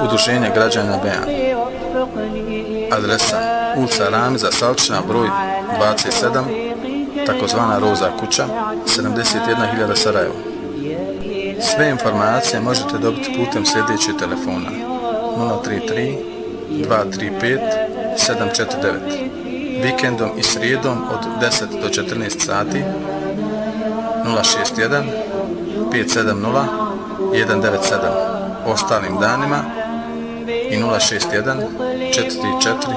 Udruženje građana Bejan. Adresa ulica Ramiza Salčina, broj 27, takozvana Roza kuća, 71.000 Sarajevo. Sve informacije možete dobiti putem sljedećeg telefona 033 235 749. Vikendom i srijedom od 10 do 14 sati 061 570 197. Ostalim danima i 061 434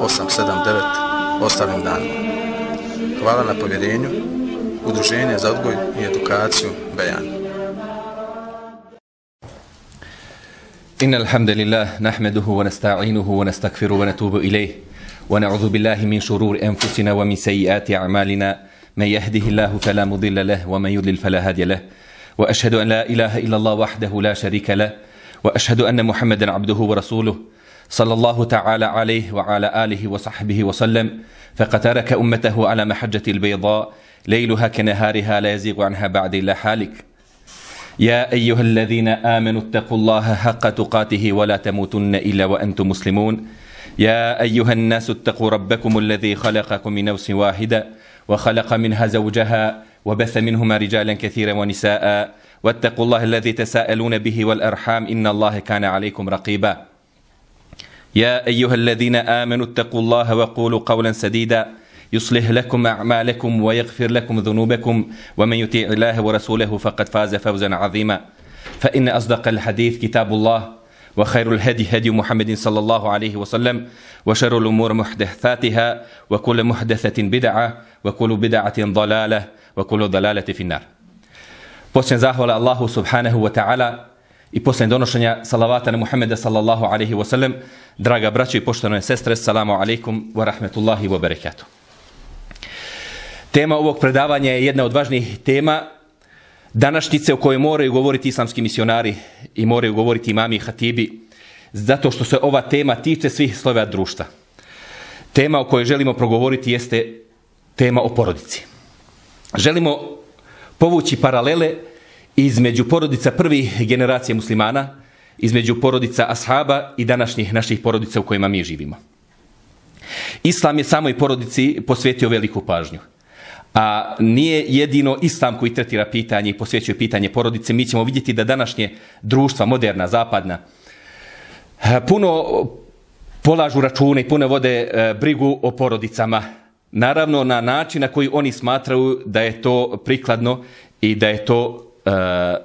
879 ostalim danima. Hvala na povjerenju. Udruženje za odgoj i edukaciju Bejan. إن الحمد لله نحمده ونستعينه ونستغفره ونتوب إليه ونعوذ بالله من شرور أنفسنا ومن سيئات أعمالنا من يهده الله فلا مضل له ومن يضلل فلا هادي له وأشهد أن لا إله إلا الله وحده لا شريك له وأشهد أن محمدا عبده ورسوله صلى الله تعالى عليه وعلى آله وصحبه وسلم. فقد ترك أمته على محجة البيضاء ليلها كنهارها لا يزيغ عنها بعد إلا حالك. يا أيها الذين آمنوا اتقوا الله حق تقاته ولا تموتن إلا وأنتم مسلمون. يا أيها الناس اتقوا ربكم الذي خلقكم من نفس واحدة وخلق منها زوجها وبث منهما رجالا كثيرا ونساء واتقوا الله الذي تساءلون به والأرحام إن الله كان عليكم رقيبا. يا أيها الذين آمنوا اتقوا الله وقولوا قولا سديدا. يصلح لكم أعمالكم ويغفر لكم ذنوبكم. ومن يطيع الله ورسوله فقد فاز فوزا عظيما. فإن أصدق الحديث كتاب الله وخير الهدي هدي محمد صلى الله عليه وسلم وشر الأمور محدثاتها وكل محدثة بدعة وكل بدعة ضلالة وكل ضلالة في النار. Posljedn zahvala Allahu subhanahu wa ta'ala i posljedn donošenja salavata na Muhammeda sallallahu alaihi wa sallam, draga braćo i poštovane sestre, salamu alaikum wa rahmetullahi wa barakatuh. Tema ovog predavanja je jedna od važnijih tema današnjice o kojoj moraju govoriti islamski misionari i moraju govoriti imami i hatibi, zato što se ova tema tiče svih slova društva. Tema o kojoj želimo progovoriti jeste tema o porodici. Želimo povući paralele između porodica prvih generacije muslimana, između porodica ashaba i današnjih naših porodica u kojima mi živimo. Islam je samoj porodici posvetio veliku pažnju. A nije jedino islam koji tretira pitanje i posvećuje pitanje porodice. Mi ćemo vidjeti da današnje društva, moderna, zapadna, puno polažu račune i puno vode e, brigu o porodicama. Naravno, na način na koji oni smatraju da je to prikladno i da je to e,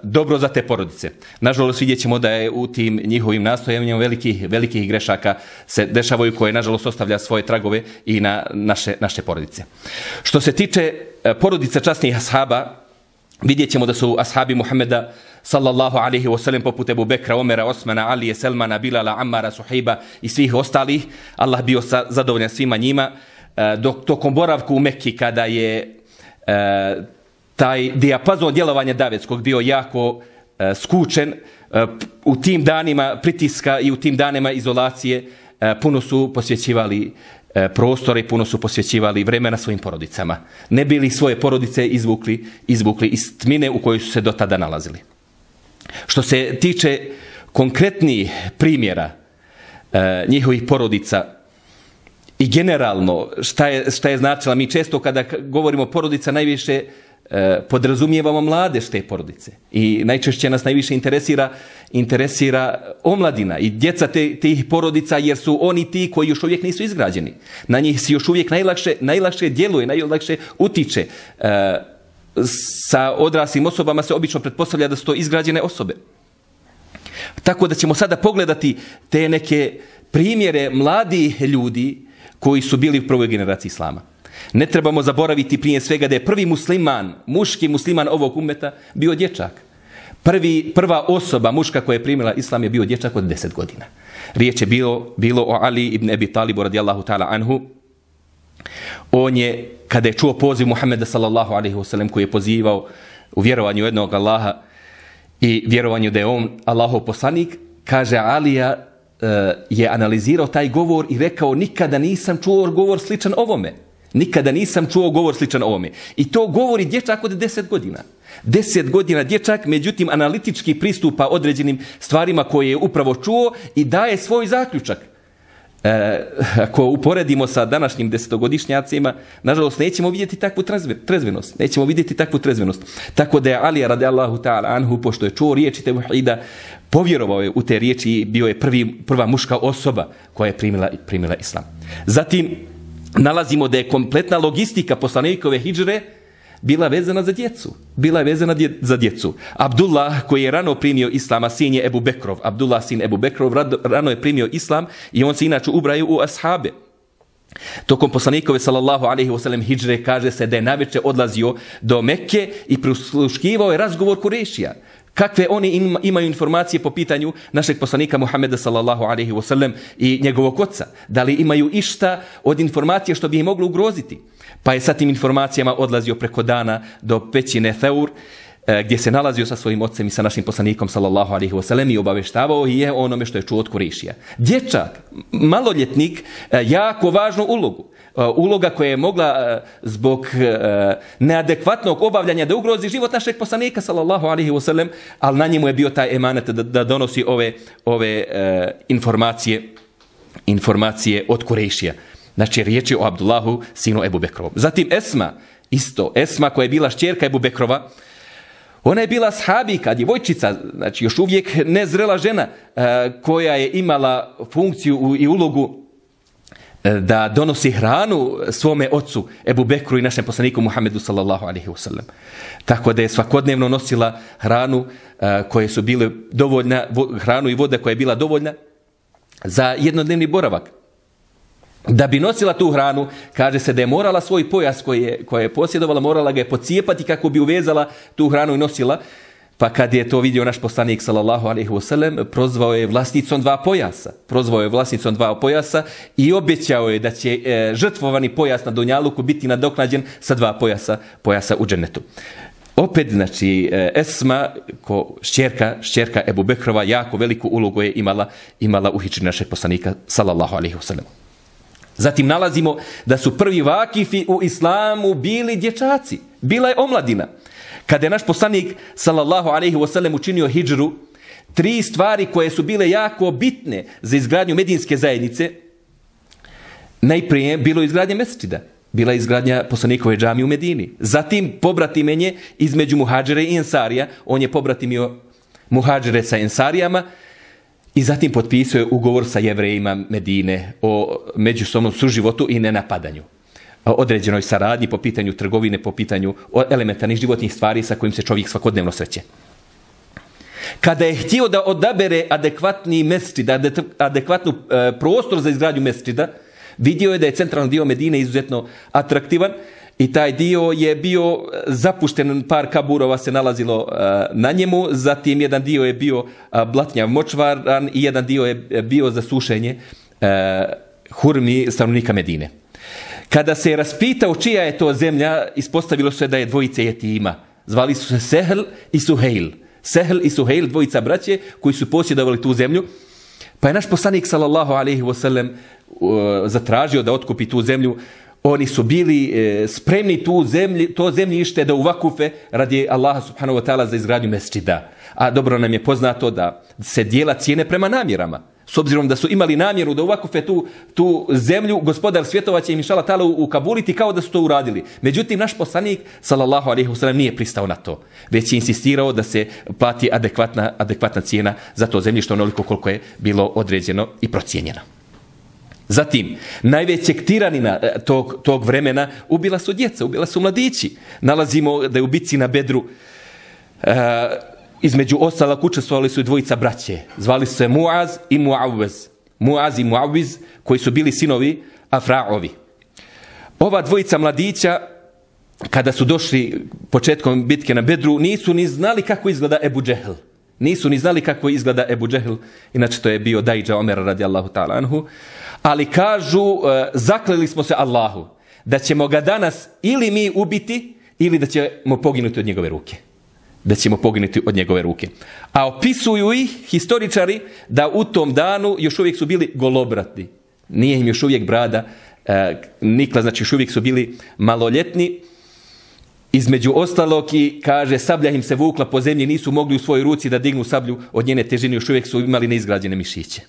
dobro za te porodice. Nažalost, vidjet ćemo da je u tim njihovim nastojanjima velikih, velikih grešaka se dešavaju koje, nažalost, ostavlja svoje tragove i na naše, naše porodice. Što se tiče porodica porodice časnih ashaba, vidjet ćemo da su ashabi Muhammeda sallallahu alaihi wasallam poput Ebu Bekra, Omera, Osmana, Alije, Selmana, Bilala, Ammara, Suhiba i svih ostalih. Allah bio sa, zadovoljan svima njima. E, dok tokom boravku u Mekki kada je e, taj dijapazon djelovanja Davetskog bio jako e, skučen e, u tim danima pritiska i u tim danima izolacije e, puno su posvećivali e, prostore i puno su posvećivali vremena svojim porodicama. Ne bili svoje porodice izvukli, izvukli iz tmine u kojoj su se do tada nalazili. Što se tiče konkretnih primjera e, njihovih porodica i generalno šta je, šta je značila, mi često kada govorimo porodica najviše e, podrazumijevamo mlade te porodice i najčešće nas najviše interesira interesira omladina i djeca te, tih porodica jer su oni ti koji još uvijek nisu izgrađeni. Na njih se još uvijek najlakše, najlakše djeluje, najlakše utiče. E, sa odraslim osobama se obično pretpostavlja da su to izgrađene osobe. Tako da ćemo sada pogledati te neke primjere mladih ljudi koji su bili u prvoj generaciji islama. Ne trebamo zaboraviti prije svega da je prvi musliman, muški musliman ovog umeta bio dječak. Prvi, prva osoba muška koja je primila islam je bio dječak od 10 godina. Riječ je bilo, bilo o Ali ibn Abi Talibu radijallahu ta'ala anhu. On je, kada je čuo poziv Muhammeda sallallahu alaihi wasallam koji je pozivao u vjerovanju jednog Allaha i vjerovanju da je on Allahov poslanik, kaže Alija E, je analizirao taj govor i rekao nikada nisam čuo govor sličan ovome. Nikada nisam čuo govor sličan ovome. I to govori dječak od 10 godina. 10 godina dječak, međutim, analitički pristupa određenim stvarima koje je upravo čuo i daje svoj zaključak. E, ako uporedimo sa današnjim desetogodišnjacima, nažalost, nećemo vidjeti takvu trezvenost. Nećemo vidjeti takvu trezvenost. Tako da je Ali radijallahu ta'ala anhu, pošto je čuo riječi Tevhida, povjerovao je u te riječi i bio je prvi, prva muška osoba koja je primila, primila islam. Zatim, nalazimo da je kompletna logistika poslanikove hijđre bila vezana za djecu. Bila je vezana dje, za djecu. Abdullah, koji je rano primio islama, sin je Ebu Bekrov. Abdullah, sin Ebu Bekrov, rano je primio islam i on se inače ubraju u ashabe. Tokom poslanikove sallallahu alaihi wasallam hijđre kaže se da je naveče odlazio do Mekke i prisluškivao je razgovor Kurešija. Kakve oni imaju informacije po pitanju našeg poslanika Muhammeda sallallahu alaihi wasallam i njegovog oca? Da li imaju išta od informacije što bi ih moglo ugroziti? Pa je sa tim informacijama odlazio preko dana do pećine Theur, e, gdje se nalazio sa svojim ocem i sa našim poslanikom sallallahu alaihi wasallam i obaveštavao je onome što je čuo od Kurišija. Dječak, maloljetnik, e, jako važnu ulogu. Uh, uloga koja je mogla uh, zbog uh, neadekvatnog obavljanja da ugrozi život našeg poslanika sallallahu alaihi wasallam, ali na njemu je bio taj emanet da, da donosi ove, ove informacije informacije od Kurešija. Znači, riječ je o Abdullahu, sinu Ebu Bekrova. Zatim Esma, isto, Esma koja je bila šćerka Ebu Bekrova, ona je bila sahabika, djevojčica, znači još uvijek nezrela žena koja je imala funkciju i ulogu E, da donosi hranu svome ocu Ebu Bekru i našem poslaniku Muhammedu sallallahu alaihi wasallam. Tako da je svakodnevno nosila hranu e, koje su bile dovoljna, hranu i voda koja je bila dovoljna za jednodnevni boravak da bi nosila tu hranu, kaže se da je morala svoj pojas koji je, koji je posjedovala, morala ga je pocijepati kako bi uvezala tu hranu i nosila. Pa kad je to vidio naš poslanik sallallahu alejhi ve sellem, prozvao je vlasnicom dva pojasa. Prozvao je vlasnicom dva pojasa i obećao je da će e, žrtvovani pojas na Dunjaluku biti nadoknađen sa dva pojasa, pojasa u džennetu. Opet, znači, e, Esma, ko šćerka, šćerka Ebu Bekrova, jako veliku ulogu je imala, imala u hičini našeg poslanika, sallallahu alaihi wasallam. Zatim nalazimo da su prvi vakifi u islamu bili dječaci. Bila je omladina. Kada je naš poslanik, sallallahu alaihi wasallam, učinio hijđru, tri stvari koje su bile jako bitne za izgradnju medinske zajednice, najprije bilo izgradnje mesečida. Bila je izgradnja poslanikove džami u Medini. Zatim pobratimenje između muhađere i ensarija. On je pobratimio muhađere sa ensarijama, I zatim potpisuje ugovor sa jevrejima Medine o međusobnom suživotu i nenapadanju. Određenoj saradnji po pitanju trgovine, po pitanju elementarnih životnih stvari sa kojim se čovjek svakodnevno sreće. Kada je htio da odabere adekvatni mesčid, adekvatnu e, prostor za izgradnju mesčida, vidio je da je centralni dio Medine izuzetno atraktivan, I taj dio je bio zapušten, par kaburova se nalazilo e, na njemu, zatim jedan dio je bio e, blatnjav močvaran i jedan dio je bio za sušenje e, hurmi stanovnika Medine. Kada se je raspitao čija je to zemlja, ispostavilo se da je dvojice jetima. Zvali su se Sehl i Suheil. Sehl i Suheil, dvojica braće koji su posjedovali tu zemlju. Pa je naš poslanik, sallallahu alaihi wasallam, uh, zatražio da otkupi tu zemlju oni su bili uh, spremni tu zemlji, to zemljište da uvakufe radi Allaha subhanahu wa ta'ala za izgradnju mesčida. A dobro nam je poznato da se dijela cijene prema namjerama. S obzirom da su imali namjeru da uvakufe tu, tu zemlju, gospodar svjetova će im inšala tala ukabuliti kao da su to uradili. Međutim, naš poslanik, sallallahu alaihi wasallam, nije pristao na to. Već je insistirao da se plati adekvatna, adekvatna cijena za to zemljište onoliko koliko je bilo određeno i procijenjeno. Zatim, najvećeg tiranina e, tog, tog vremena ubila su djeca, ubila su mladići. Nalazimo da je u bici na bedru uh, između ostala učestvovali su i dvojica braće. Zvali su se Muaz i Muavez. Muaz i Muaviz koji su bili sinovi Afraovi. Ova dvojica mladića kada su došli početkom bitke na Bedru, nisu ni znali kako izgleda Ebu Džehl. Nisu ni znali kako izgleda Ebu Džehl, inače to je bio Dajđa Omer radijallahu ta'ala anhu. Ali kažu, e, zakleli smo se Allahu, da ćemo ga danas ili mi ubiti, ili da ćemo poginuti od njegove ruke. Da ćemo poginuti od njegove ruke. A opisuju ih historičari da u tom danu još uvijek su bili golobratni. Nije im još uvijek brada e, nikla, znači još uvijek su bili maloljetni, između ostalog i kaže sablja im se vukla po zemlji, nisu mogli u svojoj ruci da dignu sablju od njene težine, još uvijek su imali neizgrađene mišiće.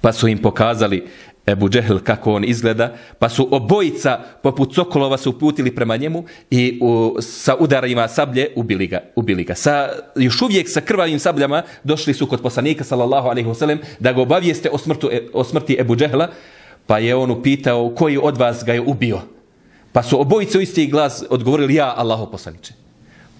Pa su im pokazali Ebu Džehl kako on izgleda, pa su obojica poput Sokolova su uputili prema njemu i u, sa udarima sablje ubili ga, ubili ga. Sa, još uvijek sa krvavim sabljama došli su kod poslanika sallallahu alaihi wasallam da ga obavijeste o, smrtu, e, o smrti Ebu Džehla, pa je on upitao koji od vas ga je ubio. Pa su obojice u isti glas odgovorili ja, Allaho poslaniče.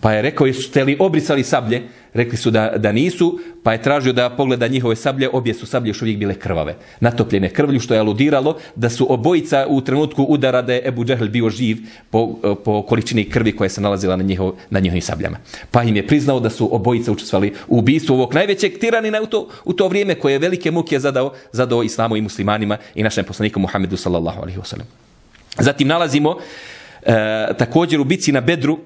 Pa je rekao, jeste li obrisali sablje? Rekli su da, da nisu, pa je tražio da pogleda njihove sablje, obje su sablje još uvijek bile krvave. Natopljene krvlju, što je aludiralo da su obojica u trenutku udara da je Ebu Džehl bio živ po, po količini krvi koja se nalazila na, njihov, na njihovim sabljama. Pa im je priznao da su obojica učestvali u ubistvu ovog najvećeg tiranina u to, u to vrijeme koje je velike muke zadao, zadao islamu i muslimanima i našem poslaniku Muhammedu sallallahu alaihi wasallam. Zatim nalazimo e, također u bici na Bedru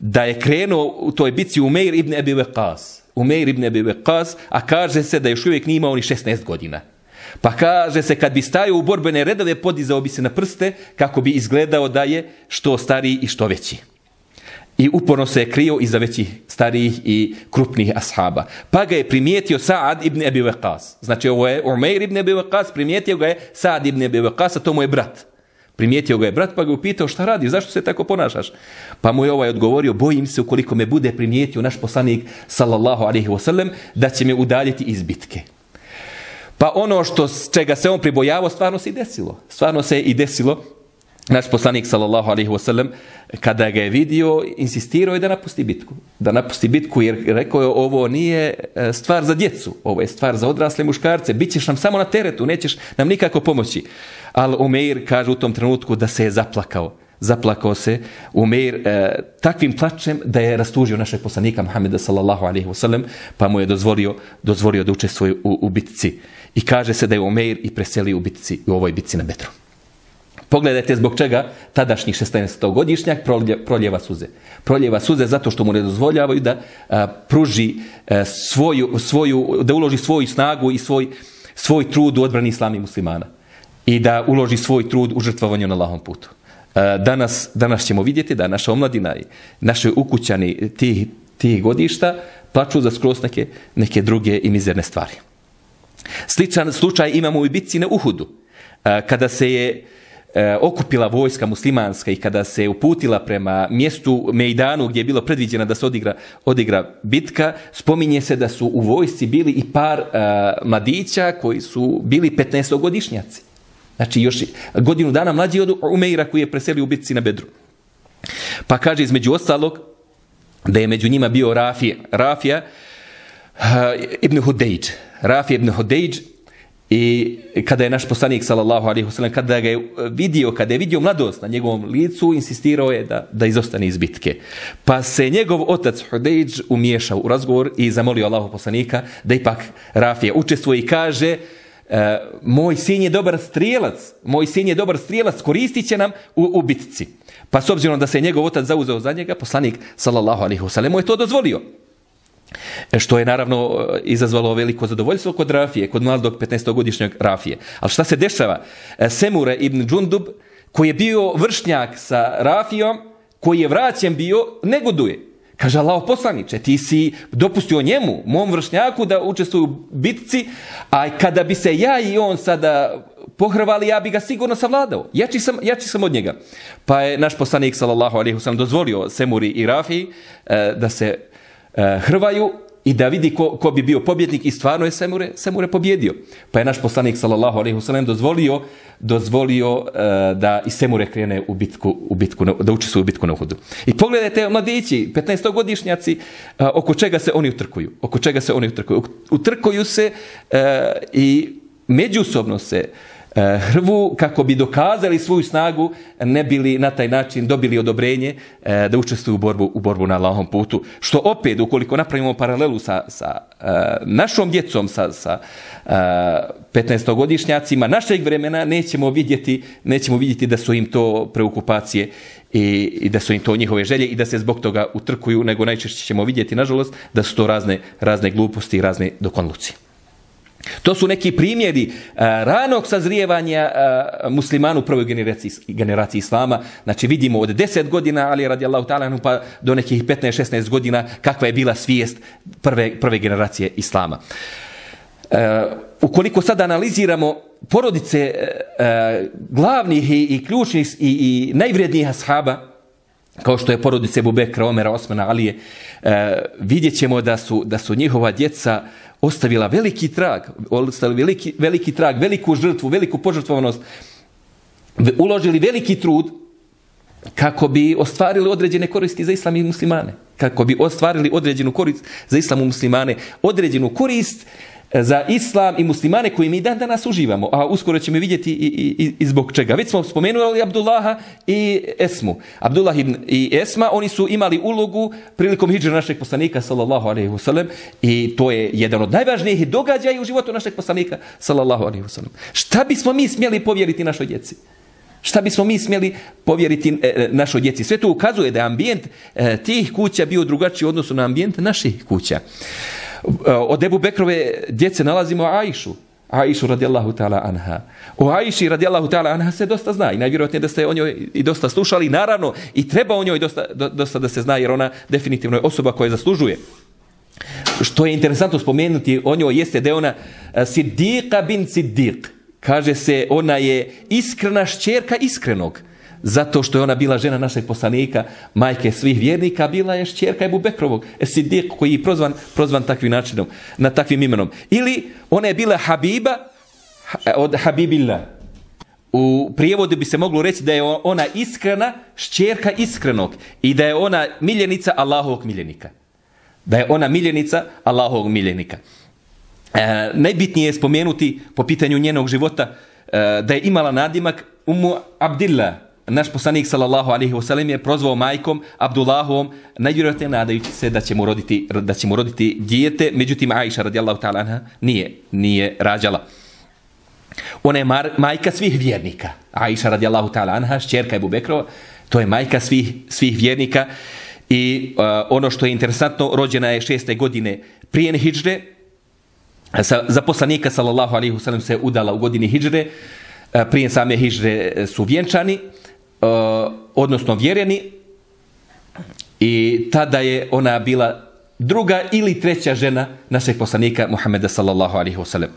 da je krenuo u toj bici Umeir ibn Abi Waqas. Umeir ibn Abi Waqas, a kaže se da još uvijek nije imao ni 16 godina. Pa kaže se kad bi stajao u borbene redove podizao bi se na prste kako bi izgledao da je što stariji i što veći. I uporno se je krio iza većih starijih i krupnih ashaba. Pa ga je primijetio Sa'ad ibn Abi Waqas. Znači ovo je Umeir ibn Abi Waqas, primijetio ga je Sa'ad ibn Abi Waqas, a to mu je brat. Primijetio ga je brat pa ga upitao šta radi, zašto se tako ponašaš? Pa mu je ovaj odgovorio, bojim se ukoliko me bude primijetio naš poslanik sallallahu alaihi wasallam da će me udaljiti iz bitke. Pa ono što čega se on pribojavao stvarno se i desilo. Stvarno se i desilo. Naš poslanik sallallahu alaihi wasallam kada ga je vidio insistirao je da napusti bitku. Da napusti bitku jer rekao je ovo nije e, stvar za djecu, ovo je stvar za odrasle muškarce. Bićeš nam samo na teretu, nećeš nam nikako pomoći. Al Umeir kaže u tom trenutku da se je zaplakao. Zaplakao se Umeir e, takvim plačem da je rastužio našeg poslanika Muhammeda sallallahu alaihi wasallam pa mu je dozvolio, dozvolio da učestvuje u, u bitci. I kaže se da je Umeir i preselio u bitci u ovoj bitci na Bedru. Pogledajte zbog čega tadašnji 16-godišnjak proljeva suze. Proljeva suze zato što mu ne dozvoljavaju da a, pruži a, svoju, svoju, da uloži svoju snagu i svoj, svoj trud u odbrani islami muslimana i da uloži svoj trud u žrtvovanju na lahom putu. E, danas, danas ćemo vidjeti da naša omladina i naše ukućani tih, tih godišta plaču za skroz neke, neke druge i mizerne stvari. Sličan slučaj imamo u bitci na Uhudu. E, kada se je e, okupila vojska muslimanska i kada se uputila prema mjestu Mejdanu gdje je bilo predviđeno da se odigra, odigra bitka, spominje se da su u vojsci bili i par mladića koji su bili 15-godišnjaci. Znači još godinu dana mlađi od Umeira koji je preselio u bitci na Bedru. Pa kaže između ostalog da je među njima bio Rafija, Rafija uh, ibn Hudejđ. Rafija ibn Hudejđ i kada je naš poslanik sallallahu alaihi wasallam kada ga je vidio, kada je vidio mladost na njegovom licu, insistirao je da, da izostane iz bitke. Pa se njegov otac Hudejđ umiješao u razgovor i zamolio Allahu poslanika da ipak Rafija učestvuje i kaže uh, e, moj sin je dobar strijelac, moj sin je dobar strijelac, koristit će nam u, u bitci. Pa s obzirom da se njegov otac zauzeo za njega, poslanik, sallallahu alaihi wasallam, je to dozvolio. E, što je naravno e, izazvalo veliko zadovoljstvo kod Rafije, kod mladog 15-godišnjeg Rafije. Ali šta se dešava? E, Semure ibn Džundub, koji je bio vršnjak sa Rafijom, koji je vraćen bio, negoduje. Kaže Allah poslaniče, ti si dopustio njemu, mom vršnjaku, da učestvuju u bitci, a kada bi se ja i on sada pohrvali, ja bi ga sigurno savladao. Jači sam, jači sam od njega. Pa je naš poslanik, sallallahu alaihi wasallam, dozvolio Semuri i Rafi e, eh, da se eh, e, hrvaju i da vidi ko, ko bi bio pobjednik i stvarno je Semure, Semure pobjedio. Pa je naš poslanik sallallahu alejhi ve sellem dozvolio dozvolio uh, da i Semure krene u bitku u bitku da uči u bitku na Uhudu. I pogledajte mladići, 15-godišnjaci, uh, e, oko čega se oni utrkuju? Oko čega se oni utrkuju? Utrkuju se uh, i međusobno se uh, E, hrvu kako bi dokazali svoju snagu, ne bili na taj način dobili odobrenje e, da učestvuju u borbu, u borbu na Allahom putu. Što opet, ukoliko napravimo paralelu sa, sa e, našom djecom, sa, sa 15-godišnjacima našeg vremena, nećemo vidjeti, nećemo vidjeti da su im to preokupacije i, i da su im to njihove želje i da se zbog toga utrkuju, nego najčešće ćemo vidjeti, nažalost, da su to razne, razne gluposti i razne dokonlucije. To su neki primjeri a, ranog sazrijevanja a, muslimanu u prvoj generaciji, generaciji islama. Znači vidimo od 10 godina, ali radijallahu ta'ala, pa do nekih 15-16 godina kakva je bila svijest prve, prve generacije islama. E, ukoliko sad analiziramo porodice e, e glavnih i, i ključnih i, i najvrednijih ashaba, kao što je porodice Bubekra, Omera, Osmana, Alije, e, vidjet ćemo da su, da su njihova djeca ostavila veliki trag, ostavili veliki, veliki trag, veliku žrtvu, veliku požrtvovanost, uložili veliki trud kako bi ostvarili određene koristi za islam i muslimane. Kako bi ostvarili određenu korist za islam i muslimane. Određenu korist E, za islam i muslimane koji mi dan danas uživamo, a uskoro ćemo vidjeti i, i, i zbog čega. Već smo spomenuli Abdullaha i Esmu. Abdullah i Esma, oni su imali ulogu prilikom hijđa našeg poslanika, sallallahu alaihi wasallam, i to je jedan od najvažnijih događaja u životu našeg poslanika, sallallahu alaihi wasallam. Šta bismo mi smjeli povjeriti našoj djeci? Šta bismo mi smjeli povjeriti e, e našoj djeci? Sve to ukazuje da je ambijent e, tih kuća bio drugačiji u odnosu na ambijent naših kuća. E, Eh, od Ebu Bekrove djece nalazimo Ajšu. Ajšu radijallahu ta'ala anha. O Ajši radijallahu ta'ala anha se dosta zna i najvjerojatnije da ste o njoj i dosta slušali. Naravno, i treba o njoj dosta, dosta da se zna jer ona definitivno je osoba koja zaslužuje. Što je interesantno spomenuti o njoj jeste da je ona eh, Siddiqa bin Siddiq. Kaže se ona je iskrena šćerka iskrenog zato što je ona bila žena našeg poslanika, majke svih vjernika, bila je šćerka Ebu Bekrovog, Esidik koji je prozvan, prozvan takvim načinom, na takvim imenom. Ili ona je bila Habiba od Habibilla. U prijevodu bi se moglo reći da je ona iskrena, šćerka iskrenog i da je ona miljenica Allahovog miljenika. Da je ona miljenica Allahovog miljenika. E, najbitnije je spomenuti po pitanju njenog života e, da je imala nadimak Umu Abdillah, naš poslanik sallallahu alejhi ve sellem je prozvao majkom Abdullahom najvjerojatnije nadajući se da će mu roditi da će mu roditi dijete. Međutim Aisha radijallahu ta'ala anha nije nije rađala. Ona je mar, majka svih vjernika. Aisha radijallahu ta'ala anha ćerka Ebu Bekrova to je majka svih svih vjernika. I uh, ono što je interesantno rođena je šeste godine prije hidžre. Sa, za poslanika sallallahu alejhi ve sellem se udala u godini hidžre. Uh, prije same hidžre su vjenčani. uh, Eh, odnosno vjereni i tada je ona bila druga ili treća žena našeg poslanika Muhameda sallallahu alaihi wasallam.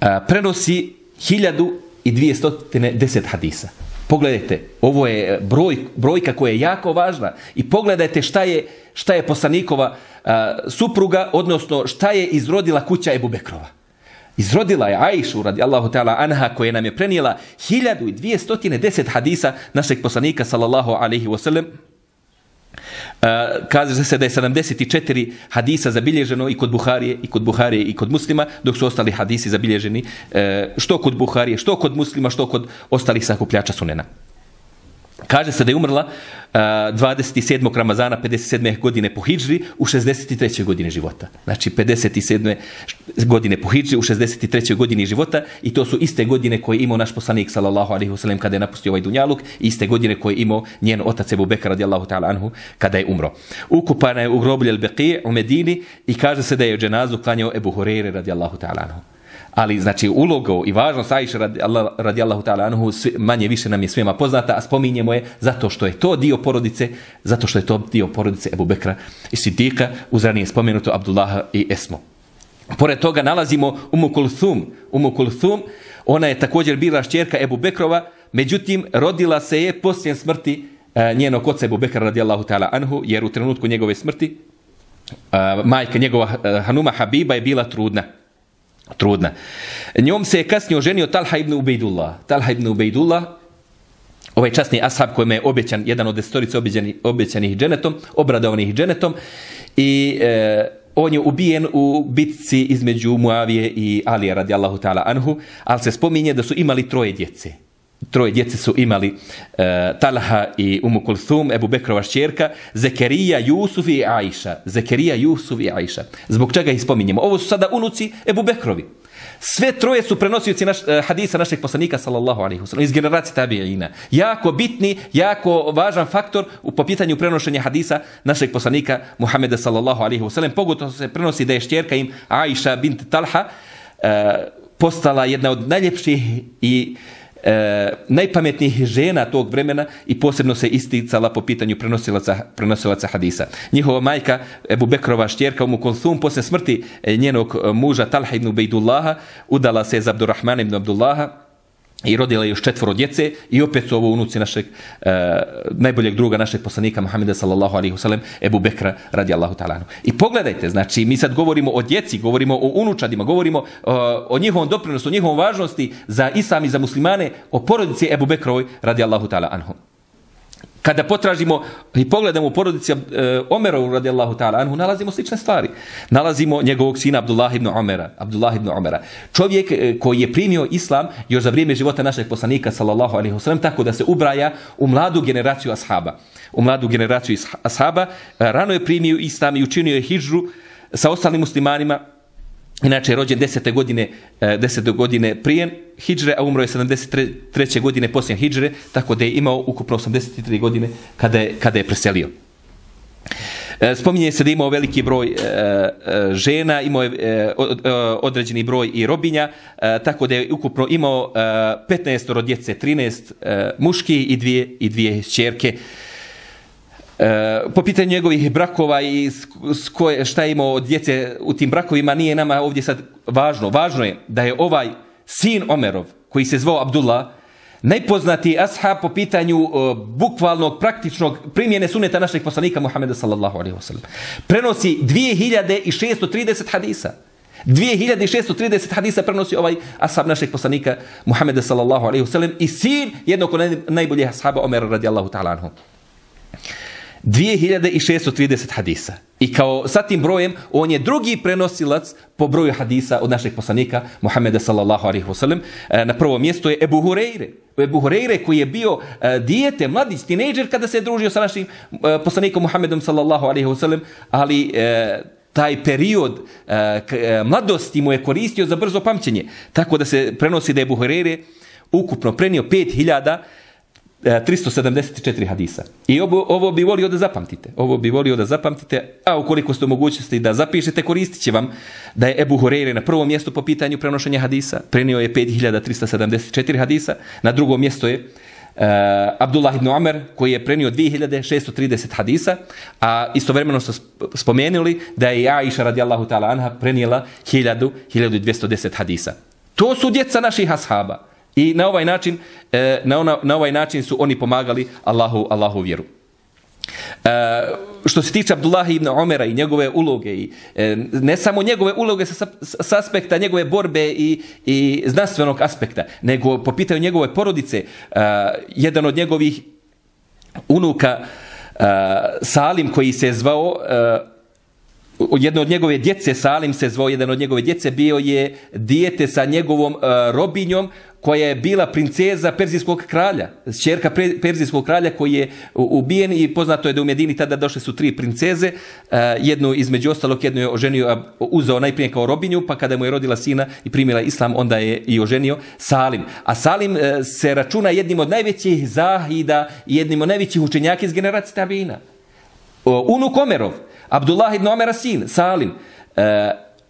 Uh, prenosi 1210 hadisa. Pogledajte, ovo je broj, brojka koja je jako važna i pogledajte šta je, šta je poslanikova uh, supruga, odnosno šta je izrodila kuća Ebu Bekrova. Izrodila je Aishu radijallahu ta'ala anha koja nam je prenijela 1210 hadisa našeg poslanika sallallahu alaihi wa sallam. Uh, e, kaže se da je 74 hadisa zabilježeno i kod Buharije i kod Buharije i kod muslima, dok su ostali hadisi zabilježeni uh, što kod Buharije, što kod muslima, što kod ostalih sakupljača sunena. Kaže se da je umrla uh, 27. Ramazana 57. godine po Hidžri u 63. godine života. Znači 57. godine po Hidžri u 63. godini života i to su iste godine koje je imao naš poslanik sallallahu alaihi wasallam kada je napustio ovaj dunjaluk iste godine koje je imao njen otac Ebu Bekara radijallahu ta'ala anhu kada je umro. Ukupana je u groblje al u Medini i kaže se da je dženazu klanjao Ebu Horeire radijallahu ta'ala anhu ali znači ulogo i važnost Aisha radi, Allah, radijallahu ta'ala anhu manje više nam je svema poznata, a spominjemo je zato što je to dio porodice, zato što je to dio porodice Ebu Bekra i Sidika, uz ranije spomenuto Abdullaha i Esmo. Pored toga nalazimo Umu Kulthum. Umu Kulthum, ona je također bila šćerka Ebu Bekrova, međutim rodila se je poslije smrti e, njenog oca Ebu Bekra radijallahu ta'ala anhu, jer u trenutku njegove smrti e, majka njegova e, Hanuma Habiba je bila trudna trudna. Njom se je kasnije oženio Talha ibn Ubejdullah. Talha ibn Ubejdullah, ovaj časni ashab kojem je obećan, jedan od destorice obećanih, obećanih dženetom, obradovanih dženetom, i e, on je ubijen u bitci između Muavije i Alija radijallahu ta'ala anhu, ali se spominje da su imali troje djece troje djece su imali uh, Talha i Umu Kulthum, Ebu Bekrova šćerka, Zekerija, Jusuf i Aisha. Zekerija, Jusuf i Aisha. Zbog čega ih spominjemo? Ovo su sada unuci Ebu Bekrovi. Sve troje su prenosioci naš, uh, hadisa našeg poslanika, sallallahu alaihi wasallam, iz generacije tabi'ina. Jako bitni, jako važan faktor u po pitanju prenošenja hadisa našeg poslanika Muhameda, sallallahu alaihi wasallam. Pogotovo se prenosi da je šćerka im Aisha bint Talha uh, postala jedna od najljepših i e, najpametnijih žena tog vremena i posebno se isticala po pitanju prenosilaca, prenosilaca hadisa. Njihova majka, Ebu Bekrova štjerka Umu Kulthum, posle smrti e, njenog e, muža Talha ibn Bejdullaha, udala se za Abdurrahman ibn Abdullaha, i rodila još četvoro djece i opet su ovo unuci našeg e, najboljeg druga našeg poslanika Muhameda sallallahu alaihi wasallam Ebu Bekra radijallahu ta'ala i pogledajte znači mi sad govorimo o djeci govorimo o unučadima govorimo e, o njihovom doprinosu o njihovom važnosti za islam i za muslimane o porodici Ebu Bekrovoj radijallahu ta'ala anhu. Kada potražimo i pogledamo u porodici e, Omerovu radijallahu ta'ala anhu, nalazimo slične stvari. Nalazimo njegovog sina Abdullah ibn Omera. Abdullah ibn Omera. Čovjek e, koji je primio islam još za vrijeme života našeg poslanika sallallahu alaihi wasallam, tako da se ubraja u mladu generaciju ashaba. U mladu generaciju ashaba. Eh, rano je primio islam i učinio je hijžru sa ostalim muslimanima, Inače je rođen 10. godine, e, 10. godine prije hidžre, a umro je 73. godine poslije hidžre, tako da je imao ukupno 83 godine kada je, kada je preselio. E, spominje se da je imao veliki broj e, e, žena, imao je e, e određeni broj i robinja, tako da je ukupno imao 15 djece, 13 muški i dvije, i dvije čerke. E, E, po pitanju njegovih brakova i s koje, šta je imao od djece u tim brakovima, nije nama ovdje sad važno. Važno je da je ovaj sin Omerov, koji se zvao Abdullah, najpoznati ashab po pitanju uh, bukvalnog, praktičnog primjene suneta našeg poslanika Muhammeda sallallahu alaihi wasallam. Prenosi 2630 hadisa. 2630 hadisa prenosi ovaj ashab našeg poslanika Muhammeda sallallahu alaihi wasallam i sin jednog od najboljih ashaba Omer radijallahu ta'ala anhu. 2630 hadisa. I kao sa tim brojem, on je drugi prenosilac po broju hadisa od našeg poslanika Muhammeda sallallahu alaihi wasallam. E, na prvo mjesto je Ebu Hureyre. Ebu Hureyre koji je bio e, dijete, mladić, tinejdžer kada se je družio sa našim e, poslanikom Muhammedom sallallahu alaihi wasallam, ali e, taj period e, e, mladosti mu je koristio za brzo pamćenje. Tako da se prenosi da je Ebu Hureyre ukupno prenio 5000 E, 374 hadisa. I ovo, ovo bi volio da zapamtite. Ovo bi volio da zapamtite, a ukoliko ste u mogućnosti da zapišete, koristit će vam da je Ebu Horeire na prvom mjestu po pitanju prenošenja hadisa. Prenio je 5374 hadisa. Na drugom mjestu je uh, Abdullah ibn Omer koji je prenio 2630 hadisa, a istovremeno su spomenuli da je Aisha radijallahu ta'ala anha prenijela 1000, 1210 hadisa. To su djeca naših ashaba. I na ovaj način e, na, ona, na ovaj način su oni pomagali Allahu Allahu vjeru. E, što se tiče Abdullah ibn Omera i njegove uloge i e, ne samo njegove uloge sa, sa aspekta njegove borbe i, i znanstvenog aspekta, nego po pitanju njegove porodice, e, jedan od njegovih unuka e, Salim koji se je zvao e, jedno od njegove djece, Salim se zvao jedan od njegove djece, bio je dijete sa njegovom uh, robinjom koja je bila princeza Perzijskog kralja, čerka Perzijskog kralja koji je ubijen i poznato je da u Medini tada došle su tri princeze, uh, jednu između ostalog, jednu je oženio, uzao najprije kao robinju, pa kada mu je rodila sina i primila islam, onda je i oženio Salim. A Salim uh, se računa jednim od najvećih zahida i jednim od najvećih učenjaka iz generacije Tabina. Uh, unuk Omerov, Abdullah ibn Omer sin, Salim, uh,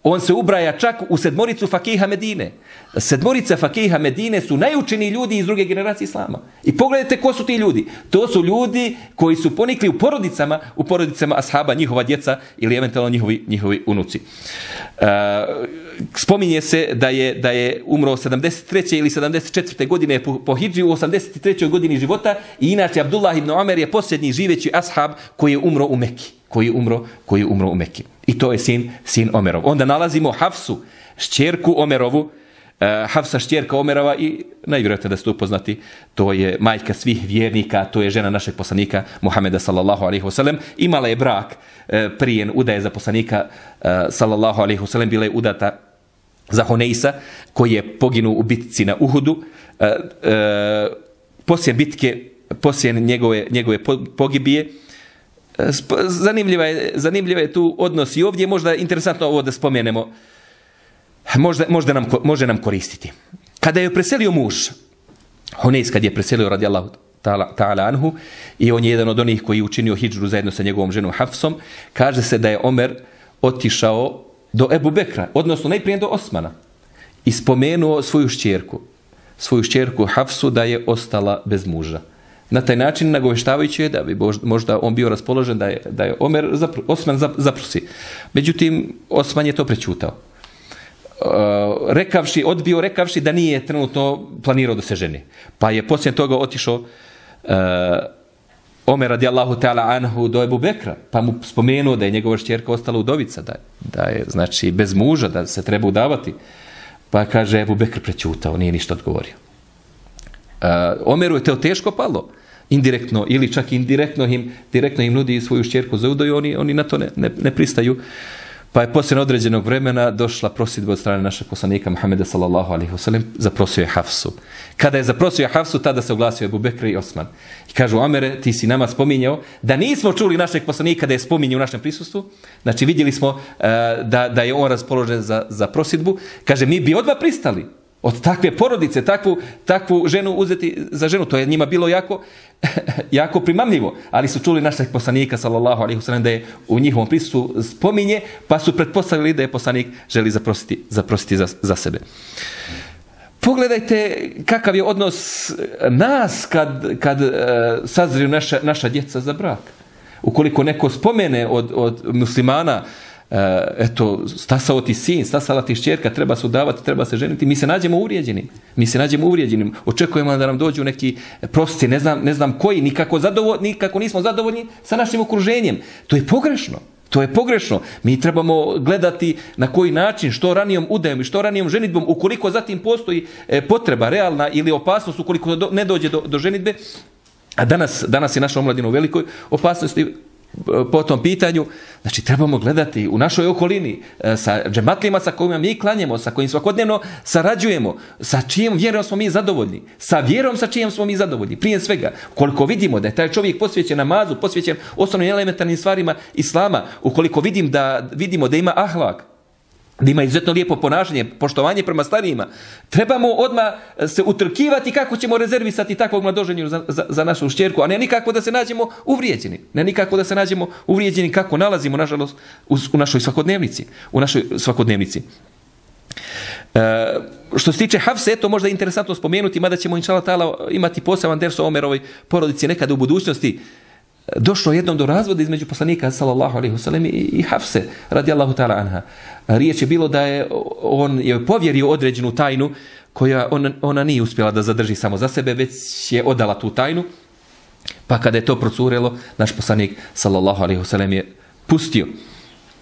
on se ubraja čak u sedmoricu fakiha Medine. Sedmorica fakiha Medine su najučeniji ljudi iz druge generacije Islama. I pogledajte ko su ti ljudi. To su ljudi koji su ponikli u porodicama, u porodicama ashaba, njihova djeca ili eventualno njihovi, njihovi unuci. Uh, spominje se da je, da je umro 73. ili 74. godine po, po Hidži u 83. godini života i inače Abdullah ibn Omer je posljednji živeći ashab koji je umro u Mekki koji umro, koji umro u Mekki. I to je sin, sin Omerov. Onda nalazimo Hafsu, šćerku Omerovu, uh, Hafsa šćerka Omerova i najvjerojatnije da ste upoznati, to je majka svih vjernika, to je žena našeg poslanika Muhameda sallallahu alaihi wasallam. Imala je brak e, uh, prijen udaje za poslanika uh, sallallahu alaihi wasallam, bila je udata za Honeisa, koji je poginuo u bitci na Uhudu. Uh, uh, poslije bitke, poslije njegove, njegove pogibije, zanimljiva je, zanimljiva je tu odnos i ovdje je možda interesantno ovo da spomenemo. možda, možda nam, može nam koristiti. Kada je preselio muž, Hunes kad je preselio radijallahu ta'ala ta'ala anhu i on je jedan od onih koji je učinio hijđru zajedno sa njegovom ženom Hafsom, kaže se da je Omer otišao do Ebu Bekra, odnosno najprije do Osmana i spomenuo svoju šćerku, svoju šćerku Hafsu da je ostala bez muža. Na taj način nagoveštavajući je da bi možda on bio raspoložen da je, da je Omer zapru, Osman zaprosi. Međutim, Osman je to prećutao. Uh, rekavši, odbio rekavši da nije trenutno planirao da se ženi. Pa je poslije toga otišao uh, Omer radijallahu ta'ala anhu do Ebu Bekra, pa mu spomenuo da je njegova šćerka ostala udovica, da, da je znači bez muža, da se treba udavati. Pa kaže Ebu Bekr prećutao, nije ništa odgovorio. Uh, Omeru je to teško palo, indirektno ili čak indirektno im, direktno im nudi svoju šćerku za udaju, oni, oni na to ne, ne, ne pristaju. Pa je poslije određenog vremena došla prosidba od strane našeg poslanika Muhammeda sallallahu alaihi wasallam, zaprosio je Hafsu. Kada je zaprosio Hafsu, tada se oglasio Ebu Bekr i Osman. I kažu, Amere, ti si nama spominjao da nismo čuli našeg poslanika da je spominje u našem prisustvu. Znači, vidjeli smo uh, da, da je on raspoložen za, za prosidbu. Kaže, mi bi odmah pristali od takve porodice, takvu, takvu ženu uzeti za ženu. To je njima bilo jako, jako primamljivo. Ali su čuli našeg poslanika, sallallahu alaihi wasallam, da je u njihovom prisustvu spominje, pa su pretpostavili da je poslanik želi zaprositi, zaprositi za, za sebe. Pogledajte kakav je odnos nas kad, kad uh, sazriju naša, naša djeca za brak. Ukoliko neko spomene od, od muslimana uh, E, Eh, eto, stasao ti sin, stasala ti šćerka, treba se udavati, treba se ženiti, mi se nađemo uvrijeđenim. Mi se nađemo uvrijeđenim. Očekujemo da nam dođu neki prosti, ne znam, ne znam koji, nikako, zadovoljni, nikako nismo zadovoljni sa našim okruženjem. To je pogrešno. To je pogrešno. Mi trebamo gledati na koji način, što ranijom udajem i što ranijom ženitbom, ukoliko zatim postoji eh, potreba realna ili opasnost, ukoliko do, ne dođe do, do ženitbe, a danas, danas je naša omladina u velikoj opasnosti, po tom pitanju, znači trebamo gledati u našoj okolini e, sa džematlima sa kojima mi klanjemo, sa kojim svakodnevno sarađujemo, sa čijom vjerom smo mi zadovoljni, sa vjerom sa čijom smo mi zadovoljni. Prije svega, koliko vidimo da je taj čovjek posvećen namazu, posvećen osnovnim elementarnim stvarima islama, ukoliko vidim da, vidimo da ima ahlak, da ima izuzetno lijepo ponašanje, poštovanje prema starijima, trebamo odma e, se utrkivati kako ćemo rezervisati takvog mladoženju za, za, za našu šćerku, a ne nikako da se nađemo uvrijeđeni. Ne nikako da se nađemo uvrijeđeni kako nalazimo, nažalost, u, u našoj svakodnevnici. U našoj svakodnevnici. E, što se tiče Hafse, to možda je interesantno spomenuti, mada ćemo inšala tala imati poseban derso Omerovoj porodici nekada u budućnosti, došlo jednom do razvoda između poslanika sallallahu alejhi ve sellem i Hafse radijallahu ta'ala anha. Riječ je bilo da je on je povjerio određenu tajnu koja ona, ona nije uspjela da zadrži samo za sebe, već je odala tu tajnu. Pa kada je to procurelo, naš poslanik sallallahu alejhi ve je pustio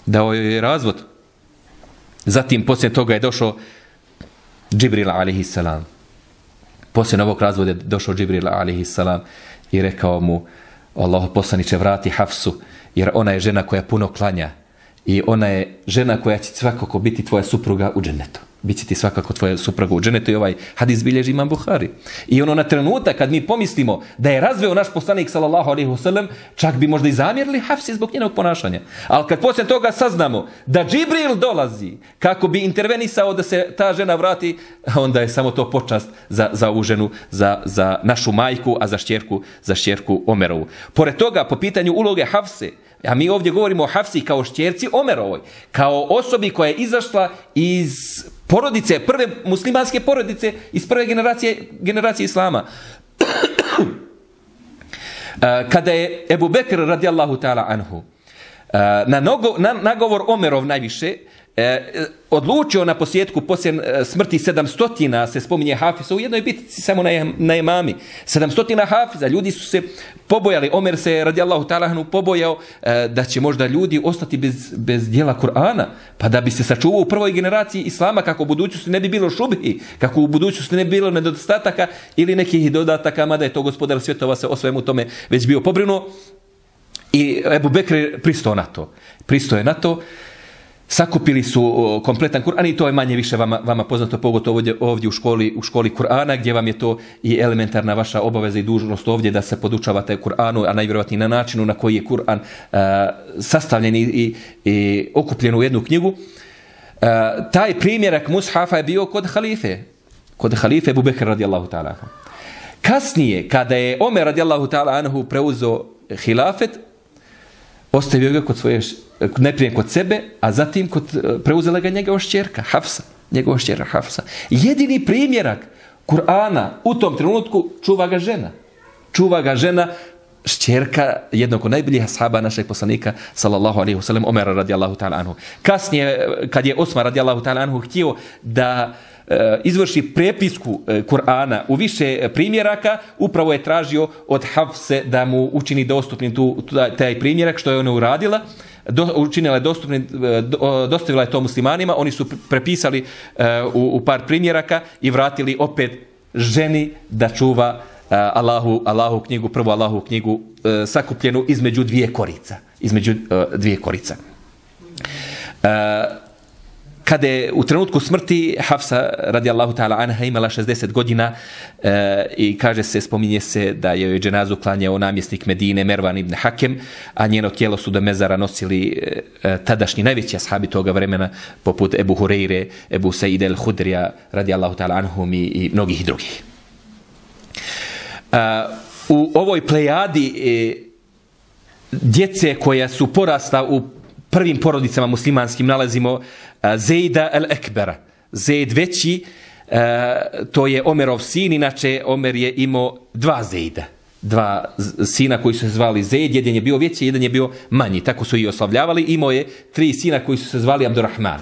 da je razvod. Zatim poslije toga je došao Džibril alaihi salam. Poslije novog razvoda je došao Džibril alaihi salam i rekao mu Allah poslaniće vrati Hafsu, jer ona je žena koja puno klanja i ona je žena koja će svakako biti tvoja supruga u dženetu. Biće ti svakako tvoja supruga u dženetu i ovaj hadis bilježi imam Buhari. I ono na trenutak kad mi pomislimo da je razveo naš poslanik sallallahu alaihi wasallam, čak bi možda i zamjerili Hafsi zbog njenog ponašanja. Ali kad poslije toga saznamo da Džibril dolazi kako bi intervenisao da se ta žena vrati, onda je samo to počast za, za ovu ženu, za, za našu majku, a za šćerku, za šćerku Omerovu. Pored toga, po pitanju uloge Hafse, a mi ovdje govorimo o Hafsi kao šćerci Omerovoj, kao osobi koja je izašla iz porodice, prve muslimanske porodice iz prve generacije, generacije Islama. Eh, kada je Ebu Bekr radijallahu ta'ala anhu eh, na, nogo, na nagovor Omerov najviše, e, odlučio na posjetku poslije e, smrti sedamstotina, se spominje Hafiza, u jednoj bitci samo na, na imami. Sedamstotina Hafiza, ljudi su se pobojali, Omer se radijallahu talahnu pobojao e, da će možda ljudi ostati bez, bez dijela Kur'ana, pa da bi se sačuvao u prvoj generaciji Islama, kako u budućnosti ne bi bilo šubhi, kako u budućnosti ne bi bilo nedostataka ili nekih dodataka, mada je to gospodar svjetova se o svemu tome već bio pobrinuo. I Ebu Bekr pristao na to. Pristao je na to sakupili su kompletan Kur'an i to je manje više vama, vama poznato pogotovo ovdje, ovdje u školi u školi Kur'ana gdje vam je to i elementarna vaša obaveza i dužnost ovdje da se podučavate Kur'anu, a najvjerovatnije na načinu na koji je Kur'an uh, sastavljen i, i, i okupljen u jednu knjigu. E, taj primjerak Mushafa je bio kod halife. Kod halife Abu Bekr radijallahu ta'ala. Kasnije, kada je Omer radijallahu ta'ala anhu preuzeo hilafet, ostavio ga kod svoje, najprije kod sebe, a zatim kod, e, preuzela ga njegova šćerka, Hafsa. Njegova šćerka Hafsa. Jedini primjerak Kur'ana u tom trenutku čuva ga žena. Čuva ga žena šćerka jednog od najboljih ashaba našeg poslanika sallallahu alejhi ve sellem Omer radijallahu ta'ala anhu. Kasnije e, kad je Osman radijallahu ta'ala anhu htio da uh, Eh, izvrši prepisku eh, Kur'ana u više eh, primjeraka, upravo je tražio od Hafse da mu učini dostupnim tu, taj primjerak, što je ona uradila. Do, učinila je dostupni, do, dostavila je to muslimanima, oni su prepisali u, u par primjeraka i vratili opet ženi da čuva Allahu, Allahu knjigu, prvu Allahu knjigu uh, sakupljenu između dvije korica. Između uh, dvije korica. Uh, kada je u trenutku smrti Hafsa radijallahu ta'ala anha imala 60 godina e, i kaže se, spominje se da je joj dženazu klanjao namjesnik Medine Mervan ibn Hakem, a njeno tijelo su do mezara nosili e, tadašnji najveći ashabi toga vremena poput Ebu Hureyre, Ebu Said el-Hudrija radijallahu ta'ala anhum i, i mnogih drugih. Uh, u ovoj plejadi e, djece koja su porasta u prvim porodicama muslimanskim nalazimo e, Zejda el-Ekbera. Zejd veći, e, to je Omerov sin, inače Omer je imao dva Zejda. Dva sina koji su se zvali Zejd, jedan je bio veći, jedan je bio manji. Tako su i oslavljavali. Imao je tri sina koji su se zvali Abdurrahman.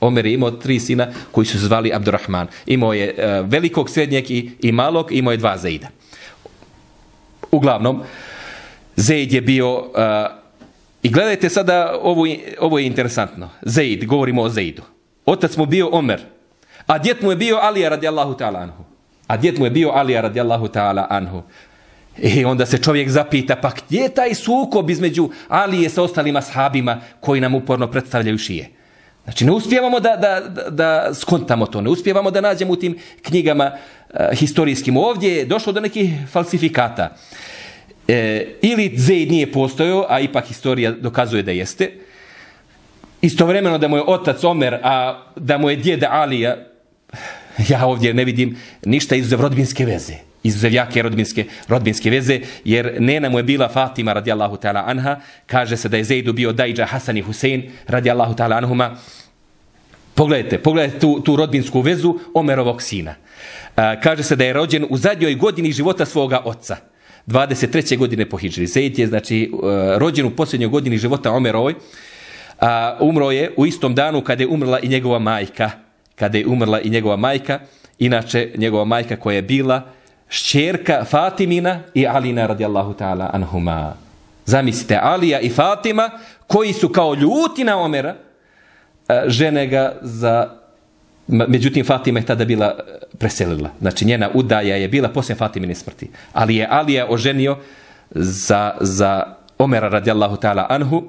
Omer je imao tri sina koji su se zvali Abdurrahman. Imao je uh, velikog, srednjeg i, i malog, imao je dva Zejda. Uglavnom, Zeid je bio... Uh, I gledajte sada, ovo, ovo je interesantno. Zeid, govorimo o Zeidu. Otac mu bio Omer, a djet mu je bio Alija radijallahu ta'ala anhu. A djet mu je bio Alija radijallahu ta'ala anhu. I onda se čovjek zapita, pa gdje je taj sukob između Alije sa ostalim ashabima koji nam uporno predstavljaju šije? Znači, ne uspijevamo da, da, da, da skontamo to, ne uspijevamo da nađemo u tim knjigama uh, historijskim. Ovdje je došlo do nekih falsifikata. E, E, ili Zeid nije postojao, a ipak historija dokazuje da jeste. Istovremeno da mu je otac Omer, a da mu je djeda Alija, ja ovdje ne vidim ništa izuzev rodbinske veze izuzev jake rodbinske, rodbinske veze, jer nena mu je bila Fatima radijallahu ta'ala anha, kaže se da je Zejdu bio Dajđa Hasan i Husein radijallahu ta'ala anhuma. Pogledajte, pogledajte tu, tu rodbinsku vezu Omerovog sina. A, kaže se da je rođen u zadnjoj godini života svoga oca. 23. godine po Hidžri. Zeid je znači, e, rođen u posljednjoj godini života Omerovoj. A, umro je u istom danu kada je umrla i njegova majka. Kada je umrla i njegova majka. Inače, njegova majka koja je bila šćerka Fatimina i Alina radijallahu ta'ala anhuma. Zamislite, Alija i Fatima, koji su kao ljuti na Omera, e, žene ga za... Međutim, Fatima je tada bila eh, preselila. Znači, njena udaja je bila poslije Fatimine smrti. Ali je Alija oženio za, za Omera radijallahu ta'ala anhu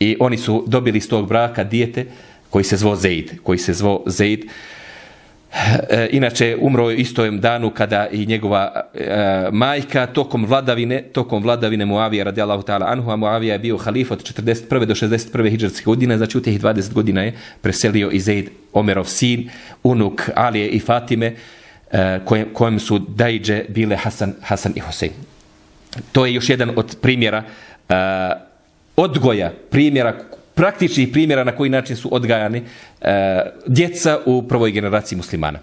i oni su dobili iz tog braka dijete koji se zvo Zeid. Koji se zvo Zeid. E, inače umro je istom danu kada i njegova e, majka tokom vladavine tokom vladavine Muavija radijallahu ta'ala anhu a Muavija je bio halif od 41. do 61. hijđarske godine znači u tih 20 godina je preselio i Zaid Omerov sin unuk Alije i Fatime e, kojem, kojem su dajđe bile Hasan, Hasan i Hosein to je još jedan od primjera e, odgoja primjera praktičnih primjera na koji način su odgajani e, djeca u prvoj generaciji muslimana.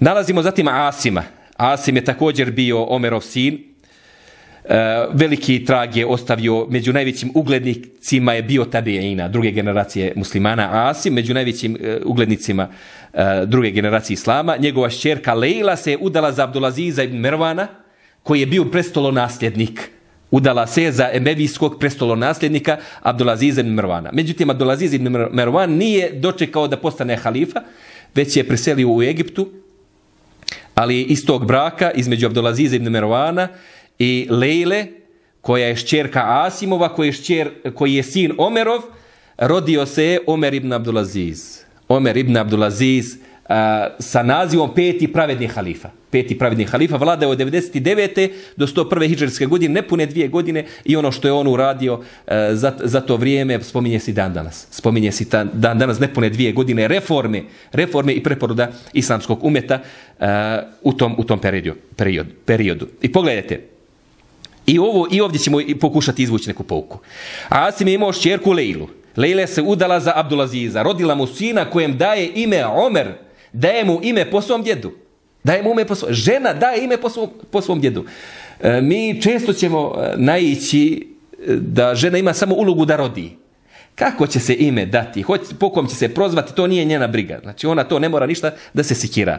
Nalazimo zatim Asima. Asim je također bio Omerov sin. E, veliki trag je ostavio među najvećim uglednicima je bio Tabiina, druge generacije muslimana. Asim među najvećim e, uglednicima e, druge generacije islama. Njegova šćerka Leila se je udala za Abdulaziza ibn Mervana, koji je bio prestolonasljednik udala se za emevijskog prestolonasljednika Abdulaziz ibn Mervana. Međutim, Abdulaziz ibn Mervan nije dočekao da postane halifa, već je preselio u Egiptu, ali iz tog braka između Abdulaziza ibn Mervana i Lejle, koja je šćerka Asimova, koji je, šćer, koji je sin Omerov, rodio se Omer ibn Abdulaziz. Omer ibn Abdulaziz sa nazivom peti pravedni halifa. Peti pravedni halifa vlada je od 99. do 101. hijđarske godine, nepune dvije godine i ono što je on uradio e, za, za to vrijeme spominje se dan danas. Spominje se dan danas nepune dvije godine reforme, reforme i preporoda islamskog umeta e, u tom, u tom periodu, period, periodu. I pogledajte, I, ovo, I ovdje ćemo pokušati izvući neku pouku. Asim je imao šćerku Lejlu. Leila se udala za Abdulaziza. Rodila mu sina kojem daje ime Omer. Daje mu ime po svom djedu. Daje mu ime po svom... Žena daje ime po svom, po svom djedu. E, mi često ćemo e, naići e, da žena ima samo ulogu da rodi. Kako će se ime dati? Hoć, po kom će se prozvati? To nije njena briga. Znači ona to ne mora ništa da se sikira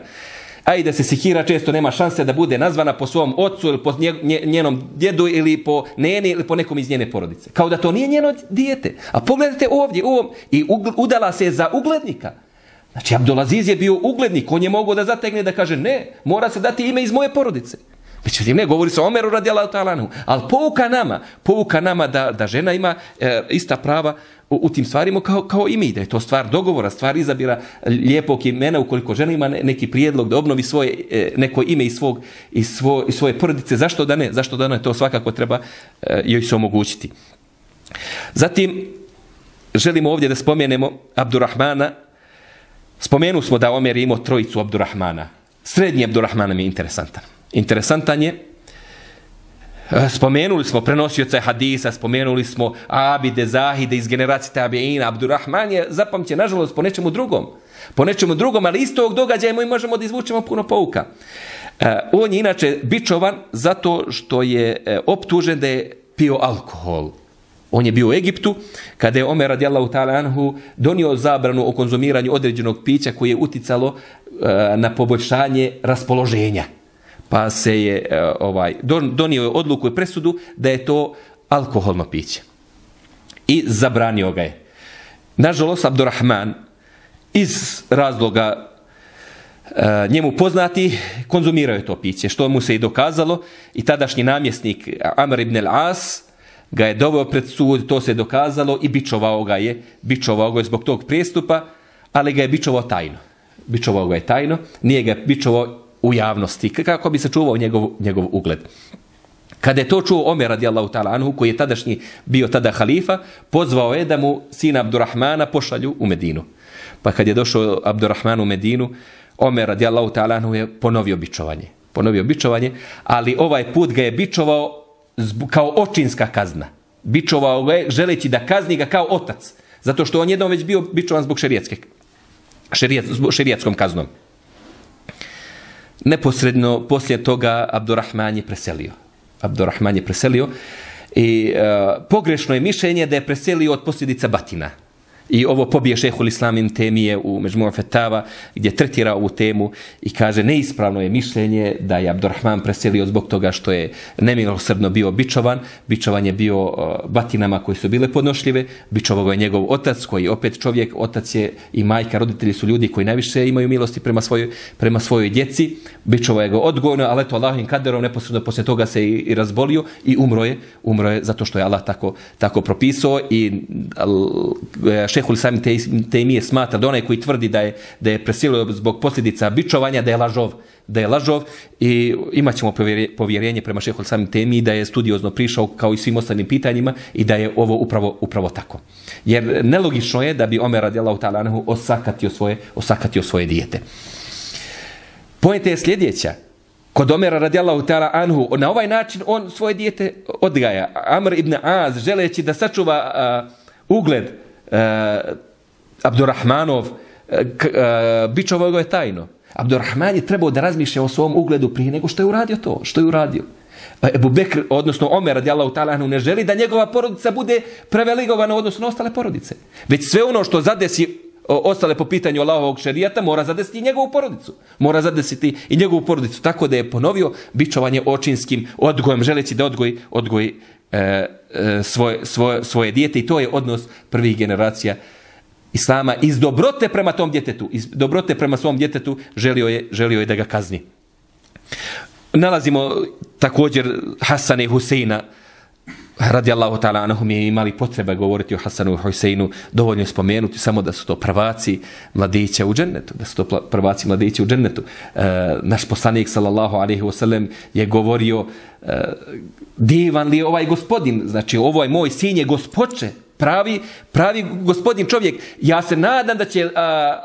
a i da se Sikira često nema šanse da bude nazvana po svom ocu ili po njenom djedu ili po neni ili po nekom iz njene porodice. Kao da to nije njeno dijete. A pogledajte ovdje, ovom, i udala se za uglednika. Znači, Abdulaziz je bio uglednik, on je mogao da zategne da kaže ne, mora se dati ime iz moje porodice. Međutim, ne, govori se o Omeru radi Allah talanu. Ali pouka nama, pouka nama da, da žena ima e, ista prava u, u tim stvarima kao, kao i mi, da je to stvar dogovora, stvar izabira lijepog imena ukoliko žena ima neki prijedlog da obnovi svoje, e, neko ime iz, svog, iz, svo, iz svoje porodice, zašto da ne? Zašto da ne? To svakako treba e, joj se omogućiti. Zatim, želimo ovdje da spomenemo Abdurrahmana. Spomenu smo da Omer imao trojicu Abdurrahmana. Srednji Abdurrahman mi je interesantan. Interesantan je eh, spomenuli smo prenosioce hadisa, spomenuli smo Abide, Zahide iz generacije Tabiina, Abdurrahman je zapamćen, nažalost, po nečemu drugom. Po nečemu drugom, ali isto tog događaja mi možemo da izvučemo puno pouka. Eh, on je inače bičovan zato što je eh, optužen da je pio alkohol. On je bio u Egiptu kada je Omer radijallahu ta'ala anhu donio zabranu o konzumiranju određenog pića koje je uticalo e, na poboljšanje raspoloženja pa se je e, ovaj donio je odluku i presudu da je to alkoholno piće. I zabranio ga je. Nažalost, Abdurrahman iz razloga e, njemu poznati konzumirao je to piće, što mu se i dokazalo i tadašnji namjesnik Amr ibn al-As ga je doveo pred sud, to se je dokazalo i bičovao ga je, bičovao ga je zbog tog prestupa, ali ga je bičovao tajno. Bičovao ga je tajno, nije ga bičovao u javnosti, kako bi se čuvao njegov, njegov ugled. Kada je to čuo Omer radijallahu ta'ala anhu, koji je tadašnji bio tada halifa, pozvao je da mu sina Abdurrahmana pošalju u Medinu. Pa kad je došao Abdurrahman u Medinu, Omer radijallahu ta'ala anhu je ponovio bičovanje. Ponovio bičovanje, ali ovaj put ga je bičovao kao očinska kazna. Bičovao ga želeći da kazni ga kao otac. Zato što on jednom već bio bičovan zbog šerijetske, šerijet, šerijetskom kaznom neposredno poslije toga Abdurrahman je preselio. Abdurrahman je preselio i uh, pogrešno je mišljenje da je preselio od posljedica batina. I ovo pobije šehul islamin temije u Međmua Fetava gdje tretira ovu temu i kaže neispravno je mišljenje da je Abdurrahman preselio zbog toga što je nemilosrdno bio bičovan. Bičovan je bio batinama koji su bile podnošljive. Bičovao je njegov otac koji opet čovjek, otac je i majka, roditelji su ljudi koji najviše imaju milosti prema svojoj, prema svojoj djeci. Bičovao je ga odgojno, ali eto Allahovim kaderom neposredno poslije toga se i, i razbolio i umro je, umro je zato što je Allah tako, tako propisao i uh, šehul sami te, te smatra da onaj koji tvrdi da je, da je presilio zbog posljedica bičovanja, da je lažov, da je lažov i imat ćemo povjerenje prema šehol samim temi da je studiozno prišao kao i svim ostalim pitanjima i da je ovo upravo, upravo tako. Jer nelogično je da bi Omer radijalahu ta'ala anhu osakatio svoje, osakatio svoje dijete. Pojete je sljedeća. Kod Omera radijalahu ta'ala anhu, na ovaj način on svoje dijete odgaja. Amr ibn Az, želeći da sačuva uh, ugled uh, Abdurrahmanov eh, uh, uh, eh, bičovao ga je tajno. Abdurrahman je trebao da razmišlja o svom ugledu prije nego što je uradio to, što je uradio. Ebu Bekr, odnosno Omer radijallahu ta'ala ne želi da njegova porodica bude preveligovana odnosno ostale porodice. Već sve ono što zadesi ostale po pitanju Allahovog šerijata mora zadesiti i njegovu porodicu. Mora zadesiti i njegovu porodicu. Tako da je ponovio bičovanje očinskim odgojem, želeći da odgoji, odgoji E, e, svoje, svoje, svoje dijete i to je odnos prvih generacija Islama iz dobrote prema tom djetetu, iz dobrote prema svom djetetu želio je, želio je da ga kazni. Nalazimo također Hasana i Huseina radijallahu ta'ala anahum je imali potreba govoriti o Hasanu i Huseinu, dovoljno je spomenuti samo da su to prvaci mladića u džennetu, da su to prvaci mladića u džennetu. E, naš poslanik sallallahu alaihi wasallam je govorio e, E, divan li ovaj gospodin, znači ovaj moj sin je gospoče, pravi, pravi gospodin čovjek. Ja se nadam da će a,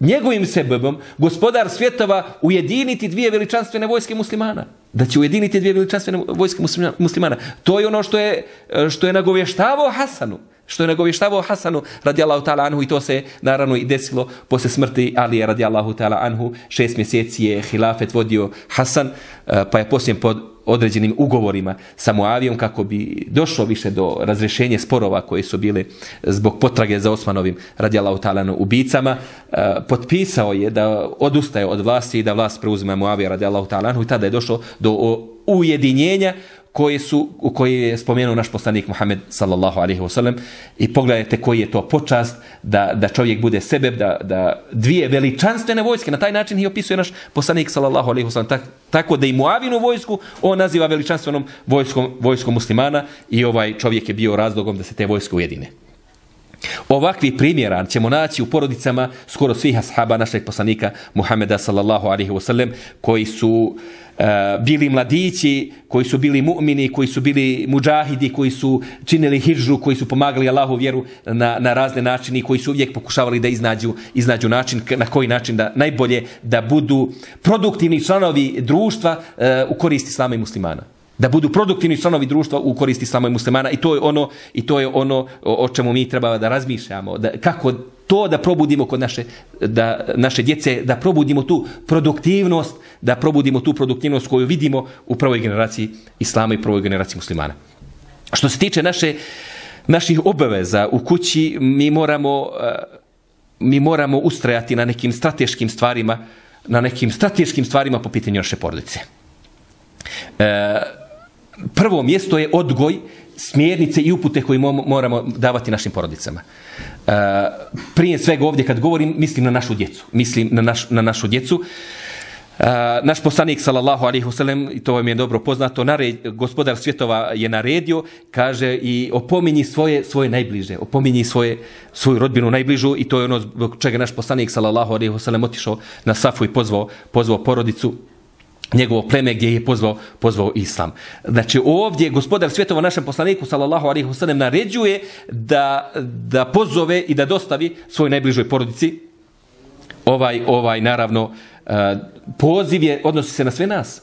njegovim sebebom gospodar svjetova ujediniti dvije veličanstvene vojske muslimana. Da će ujediniti dvije veličanstvene vojske muslimana. To je ono što je, e, što je nagovještavao Hasanu. Što je nagovještavao Hasanu radijallahu ta'ala anhu i to se naravno i desilo posle smrti Alije radijallahu ta'ala anhu. Šest mjeseci je hilafet vodio Hasan eh, pa je poslije pod određenim ugovorima sa Muavijom kako bi došlo više do razrešenja sporova koje su bile zbog potrage za Osmanovim radijalahu talanu ubicama, e, potpisao je da odustaje od vlasti i da vlast preuzima Muavija radijalahu talanu i tada je došlo do ujedinjenja koje su u koje je spomenuo naš poslanik Muhammed sallallahu alejhi ve sellem i pogledajte koji je to počast da da čovjek bude sebe da da dvije veličanstvene vojske na taj način i opisuje naš poslanik sallallahu alejhi ve sellem tak, tako da i Muavinu vojsku on naziva veličanstvenom vojskom vojskom muslimana i ovaj čovjek je bio razlogom da se te vojske ujedine. Ovakvi primjera ćemo naći u porodicama skoro svih ashaba našeg poslanika Muhameda sallallahu alaihi wa sallam koji su uh, Eh, bili mladići, koji su bili mu'mini, koji su bili muđahidi, koji su činili hijžu, koji su pomagali Allahu vjeru na, na razne načine i koji su uvijek pokušavali da iznađu, iznađu način, na koji način da najbolje da budu produktivni članovi društva eh, u koristi islama i muslimana da budu produktivni članovi društva u koristi samoj muslimana. I to je ono i to je ono o čemu mi treba da razmišljamo. Da kako to da probudimo kod naše da naše djece da probudimo tu produktivnost da probudimo tu produktivnost koju vidimo u prvoj generaciji islama i prvoj generaciji muslimana. Što se tiče naše naših obaveza u kući mi moramo e, mi moramo ustrajati na nekim strateškim stvarima na nekim strateškim stvarima po pitanju naše porodice. E, prvo mjesto je odgoj, smjernice i upute koje moramo davati našim porodicama. E, prije svega ovdje kad govorim, mislim na našu djecu. Mislim na, naš, na našu djecu. Uh, naš poslanik sallallahu alejhi ve sellem i to vam je dobro poznato nared, gospodar svjetova je naredio kaže i opominji svoje svoje najbliže opominji svoje svoju rodbinu najbližu i to je ono zbog čega naš poslanik sallallahu alejhi ve sellem otišao na safu i pozvao pozvao porodicu njegovo pleme gdje je pozvao, pozvao islam. Znači ovdje gospodar svjetova našem poslaniku sallallahu alaihi wasallam naređuje da, da pozove i da dostavi svoj najbližoj porodici ovaj, ovaj naravno e, poziv je, odnosi se na sve nas.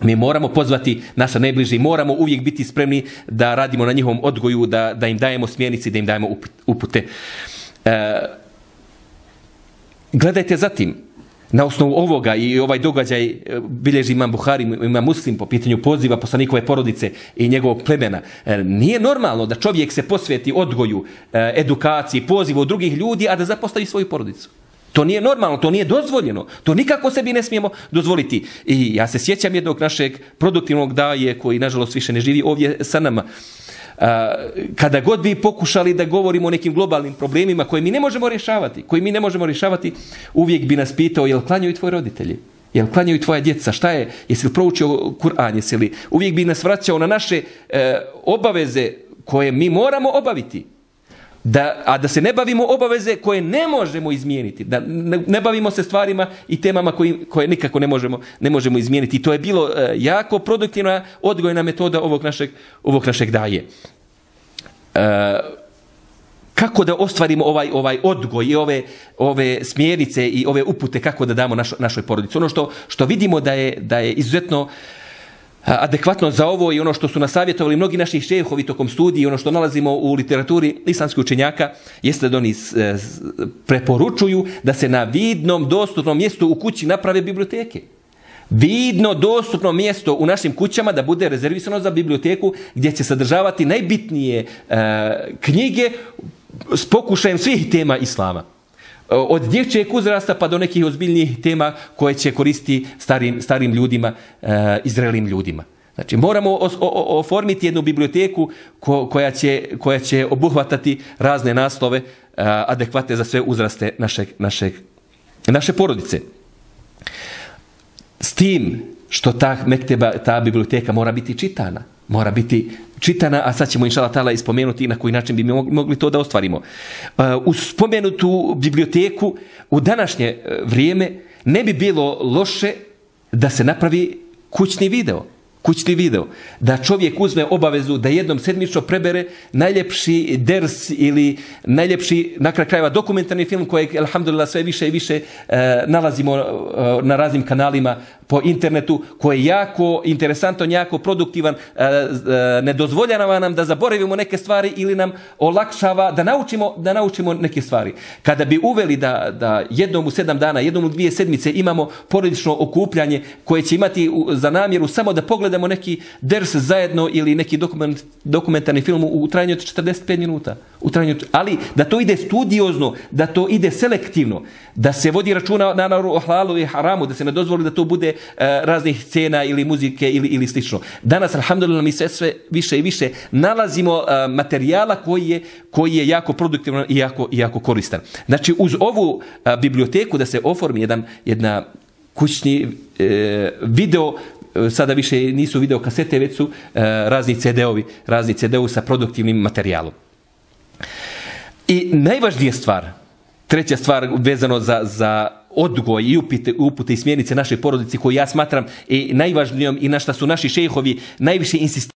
Mi moramo pozvati naša najbliži, moramo uvijek biti spremni da radimo na njihovom odgoju, da, da im dajemo smjernici, da im dajemo upute. E, gledajte zatim, na osnovu ovoga i ovaj događaj e, bilježi imam Buhari, imam muslim po pitanju poziva poslanikove porodice i njegovog plemena. E, nije normalno da čovjek se posveti odgoju, e, edukaciji, pozivu drugih ljudi, a da zapostavi svoju porodicu. To nije normalno, to nije dozvoljeno. To nikako sebi ne smijemo dozvoliti. I ja se sjećam jednog našeg produktivnog daje koji nažalost više ne živi ovdje sa nama kada god bi pokušali da govorimo o nekim globalnim problemima koje mi ne možemo rješavati, koji mi ne možemo rješavati, uvijek bi nas pitao jel klanjaju tvoji roditelji? Jel klanjaju tvoja djeca? Šta je? Jesi li proučio Kur'an? Jesi li? Uvijek bi nas vraćao na naše e, obaveze koje mi moramo obaviti. Da, a da se ne bavimo obaveze koje ne možemo izmijeniti. Da ne, ne bavimo se stvarima i temama koji, koje nikako ne možemo, ne možemo izmijeniti. I to je bilo e, jako produktivna odgojna metoda ovog našeg, ovog našeg daje. E, kako da ostvarimo ovaj ovaj odgoj i ove ove smjernice i ove upute kako da damo naš, našoj porodici. Ono što što vidimo da je da je izuzetno uh, adekvatno za ovo i ono što su nasavjetovali mnogi naši šehovi tokom studije, ono što nalazimo u literaturi islamskih učenjaka, jeste da oni e, preporučuju da se na vidnom, dostupnom mjestu u kući naprave biblioteke. Vidno, dostupno mjesto u našim kućama da bude rezervisano za biblioteku gdje će sadržavati najbitnije e, knjige s pokušajem svih tema islama od dječjeg uzrasta pa do nekih ozbiljnijih tema koje će koristiti starim, starim ljudima, eh, e, izraelim ljudima. Znači, moramo oformiti jednu biblioteku ko, koja, će, koja će obuhvatati razne naslove eh, e, adekvate za sve uzraste našeg, našeg, naše porodice. S tim što ta mekteba, ta biblioteka mora biti čitana. Mora biti čitana, a sad ćemo inšala tala ispomenuti na koji način bi mogli to da ostvarimo. Uh, u spomenutu biblioteku u današnje uh, vrijeme ne bi bilo loše da se napravi kućni video kućni video, da čovjek uzme obavezu da jednom sedmično prebere najljepši ders ili najljepši, na kraju krajeva, dokumentarni film kojeg, alhamdulillah, sve više i više e, nalazimo e, na raznim kanalima po internetu, koji je jako interesantan, jako produktivan, e, e, ne dozvoljava nam da zaboravimo neke stvari ili nam olakšava da naučimo, da naučimo neke stvari. Kada bi uveli da, da jednom u sedam dana, jednom u dvije sedmice imamo porodično okupljanje koje će imati za namjeru samo da pogledamo neki ders zajedno ili neki dokument, dokumentarni film u trajanju od 45 minuta. U trajanju, ali da to ide studiozno, da to ide selektivno, da se vodi računa na naru o halalu i haramu, da se ne dozvoli da to bude Eh, raznih scena ili muzike ili, ili slično. Danas, alhamdulillah, mi sve, sve više i više nalazimo eh, materijala koji je, koji je jako produktivan i jako, jako koristan. Znači, uz ovu eh, biblioteku da se oformi jedan, jedna kućni e, video sada više nisu video kasete, već su e, razni CD-ovi, razni CD-ovi sa produktivnim materijalom. I najvažnija stvar, treća stvar vezano za, za odgoj i upite, upute i smjernice naše porodice koje ja smatram i najvažnijom i na šta su naši šejhovi najviše insistirali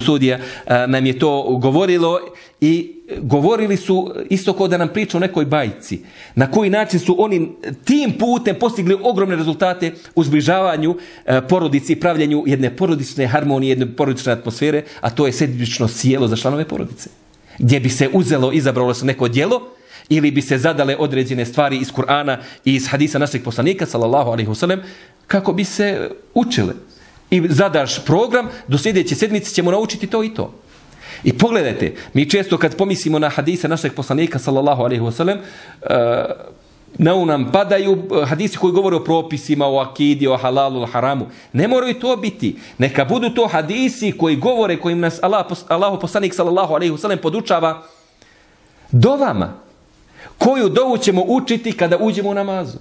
sudija e, nam je to govorilo i govorili su isto kao da nam priča o nekoj bajci. Na koji način su oni tim putem postigli ogromne rezultate u zbližavanju e, porodici i pravljenju jedne porodične harmonije, jedne porodične atmosfere, a to je sedmično sjelo za članove porodice. Gdje bi se uzelo, izabralo se neko djelo, ili bi se zadale određene stvari iz Kur'ana i iz hadisa našeg poslanika, sallallahu alaihi wasallam, kako bi se učile i zadaš program, do sljedeće sedmice ćemo naučiti to i to. I pogledajte, mi često kad pomislimo na hadise našeg poslanika, sallallahu alaihi wasallam, uh, na u nam padaju eh, hadisi koji govore o propisima, o akidi, o halalu, o haramu. Ne moraju to biti. Neka budu to hadisi koji govore, kojim nas Allah, Allah poslanik, sallallahu alaihi wasallam podučava do vama. Koju dovu ćemo učiti kada uđemo u namazu.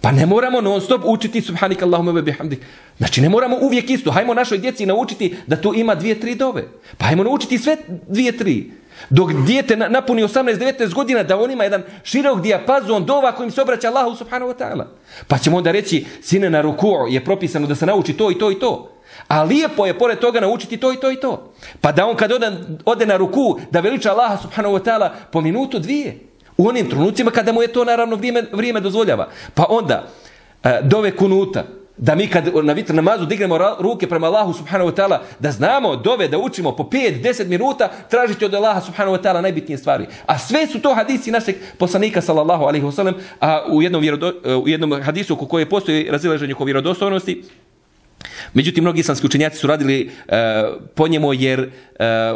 Pa ne moramo non stop učiti subhanik Allahumma wa bihamdik. Znači ne moramo uvijek isto. Hajmo našoj djeci naučiti da tu ima dvije, tri dove. Pa hajmo naučiti sve dvije, tri. Dok dijete napuni 18-19 godina da on ima jedan širok dijapazon dova kojim se obraća Allahu subhanahu wa ta'ala. Pa ćemo onda reći, sine na ruku je propisano da se nauči to i to i to. A lijepo je pored toga naučiti to i to i to. Pa da on kad ode, ode na ruku da veliča Allaha subhanahu wa ta'ala po minutu dvije. U onim trenucima kada mu je to naravno vrijeme, vrijeme dozvoljava. Pa onda, e, dove kunuta, da mi kad na vitr namazu dignemo ruke prema Allahu subhanahu wa ta'ala, da znamo dove da učimo po 5-10 minuta, tražiti od Allaha subhanahu wa ta'ala najbitnije stvari. A sve su to hadisi našeg poslanika sallallahu alaihi wasallam, a u jednom, vjerodo, e, u jednom hadisu u koje postoji razilaženje oko vjerodostojnosti, Međutim, mnogi islamski učenjaci su radili e, po njemu jer e,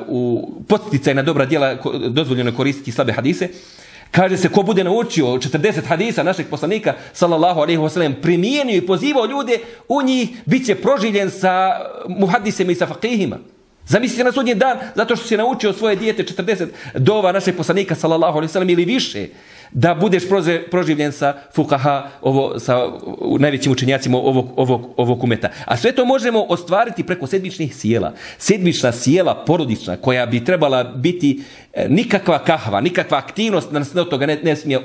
u poticaj na dobra djela dozvoljeno koristiti slabe hadise. E, Kaže se ko bude naučio 40 hadisa našeg poslanika sallallahu alejhi ve sellem primijenio i pozivao ljude u njih biće proživljen sa muhaddisima i sa faqihima. Zamislite na sudnji dan zato što se naučio svoje dijete 40 dova našeg poslanika sallallahu alejhi ve sellem ili više da budeš proživljen sa fukaha, ovo, sa najvećim učenjacima ovog, ovog, ovog umeta. A sve to možemo ostvariti preko sedmičnih sjela. Sedmična sjela porodična koja bi trebala biti e, nikakva kahva, nikakva aktivnost nas od toga ne, ne smije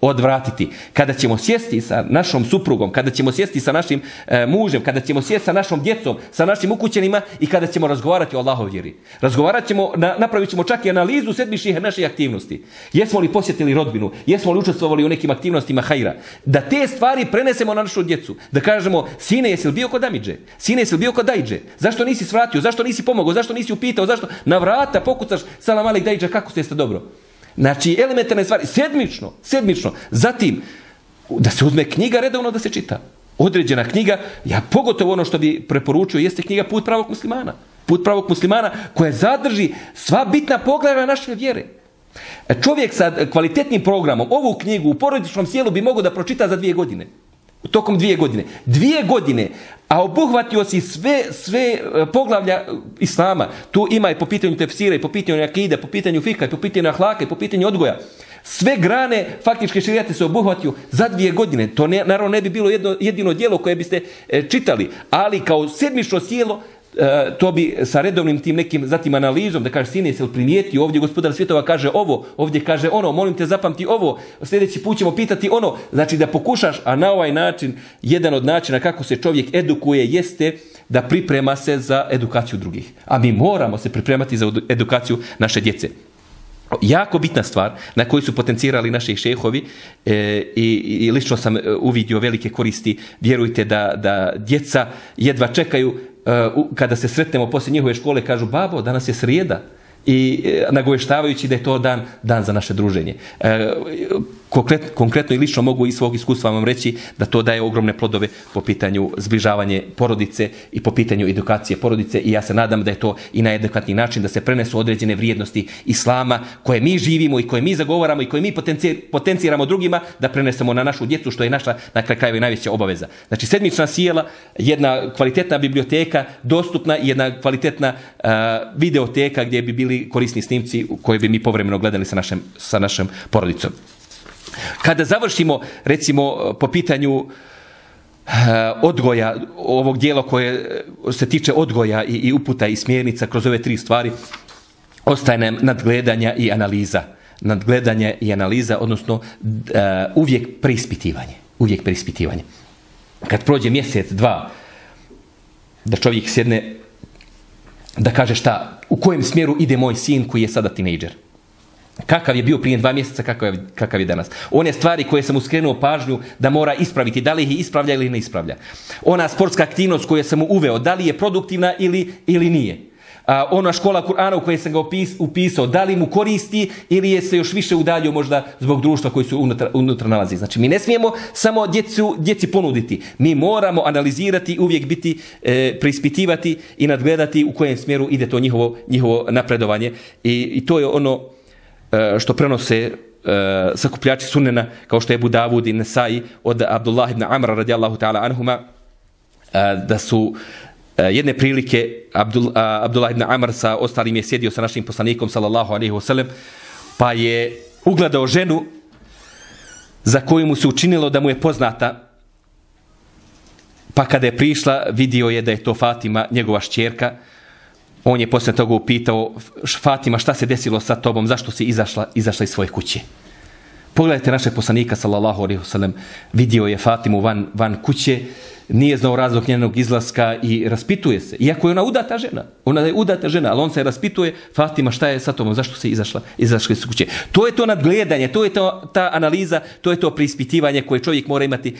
odvratiti. Kada ćemo sjesti sa našom suprugom, kada ćemo sjesti sa našim e, mužem, kada ćemo sjesti sa našom djecom, sa našim ukućenima i kada ćemo razgovarati o Allahov vjeri. Razgovarat ćemo, na, napravit ćemo čak i analizu sedmičnih naših aktivnosti. Jesmo li posjetili rodbinu? Jesmo li učestvovali u nekim aktivnostima hajra? Da te stvari prenesemo na našu djecu. Da kažemo, sine, jesi li bio kod Amidže? Sine, jesi li bio kod Dajđe? Zašto nisi svratio? Zašto nisi pomogao? Zašto nisi upitao? Zašto na vrata pokucaš salam alik Dajđa, kako ste dobro? Znači, elementarne stvari, sedmično, sedmično. Zatim, da se uzme knjiga redovno da se čita. Određena knjiga, ja pogotovo ono što bi preporučio, jeste knjiga Put pravog muslimana. Put pravog muslimana koja zadrži sva bitna poglavlja naše vjere. E, čovjek sa kvalitetnim programom ovu knjigu u porodičnom sjelu bi mogao da pročita za dvije godine tokom dvije godine. Dvije godine, a obuhvatio si sve, sve e, poglavlja e, Islama. Tu ima i po pitanju tefsira, i po pitanju akide, po pitanju fika, i po pitanju ahlaka, i po pitanju odgoja. Sve grane faktičke širijate se obuhvatio za dvije godine. To ne, naravno ne bi bilo jedno, jedino dijelo koje biste e, čitali, ali kao sedmično sjelo E, to bi sa redovnim tim nekim zatim analizom da kaže sine se primijeti ovdje gospodar svjetova kaže ovo ovdje kaže ono. Molim te zapamti ovo. Sljedeći put ćemo pitati ono. Znači da pokušaš a na ovaj način jedan od načina kako se čovjek edukuje jeste da priprema se za edukaciju drugih. A mi moramo se pripremati za edukaciju naše djece. Jako bitna stvar na koju su potencirali naši šehovi e, i, i lično sam e, uvidio velike koristi. Vjerujte da, da djeca jedva čekaju E, kada se sretnemo poslije njihove škole, kažu, babo, danas je srijeda. I e, uh, nagoveštavajući da je to dan, dan za naše druženje. Uh, konkret, konkretno i lično mogu iz svog iskustva vam reći da to daje ogromne plodove po pitanju zbližavanje porodice i po pitanju edukacije porodice i ja se nadam da je to i na adekvatni način da se prenesu određene vrijednosti islama koje mi živimo i koje mi zagovaramo i koje mi potenciramo drugima da prenesemo na našu djecu što je naša na kraju krajeva najveća obaveza. Znači sedmična sjela, jedna kvalitetna biblioteka, dostupna i jedna kvalitetna uh, videoteka gdje bi bili korisni snimci koje bi mi povremeno gledali sa našem, sa našem porodicom. Kada završimo, recimo, po pitanju eh, odgoja, ovog dijela koje se tiče odgoja i, i uputa i smjernica kroz ove tri stvari, ostaje nam nadgledanja i analiza. Nadgledanje i analiza, odnosno uh, uvijek preispitivanje. Uvijek preispitivanje. Kad prođe mjesec, dva, da čovjek sjedne, da kaže šta, u kojem smjeru ide moj sin koji je sada tinejdžer. Kakav je bio prije dva mjeseca, kakav je, kakav je danas. One stvari koje sam uskrenuo pažnju da mora ispraviti, da li ih ispravlja ili ne ispravlja. Ona sportska aktivnost koju sam mu uveo, da li je produktivna ili, ili nije. A, ona škola Kur'ana u kojoj sam ga upis, upisao, da li mu koristi ili je se još više udaljio možda zbog društva koji su unutra, unutra nalazi. Znači, mi ne smijemo samo djecu, djeci ponuditi. Mi moramo analizirati, uvijek biti, e, preispitivati i nadgledati u kojem smjeru ide to njihovo, njihovo napredovanje. I, I to je ono E, što prenose uh, sakupljači sunnena kao što je Abu Davud i Nesai od Abdullah ibn Amra radijallahu ta'ala anhuma e, da su jedne prilike Abdul, uh, Abdullah ibn Amr sa ostalim je sjedio sa našim poslanikom sallallahu alaihi wasallam pa je ugledao ženu za koju mu se učinilo da mu je poznata pa kada je prišla vidio je da je to Fatima njegova šćerka on je posle toga upitao Fatima šta se desilo sa tobom, zašto si izašla, izašla iz svoje kuće. Pogledajte našeg poslanika, sallallahu alaihi wasallam, vidio je Fatimu van, van kuće, nije znao razlog njenog izlaska i raspituje se. Iako je ona udata žena, ona je udata žena, ali on se raspituje, Fatima šta je sa tobom, zašto se izašla, izašla iz kuće. To je to nadgledanje, to je to, ta analiza, to je to preispitivanje koje čovjek mora imati,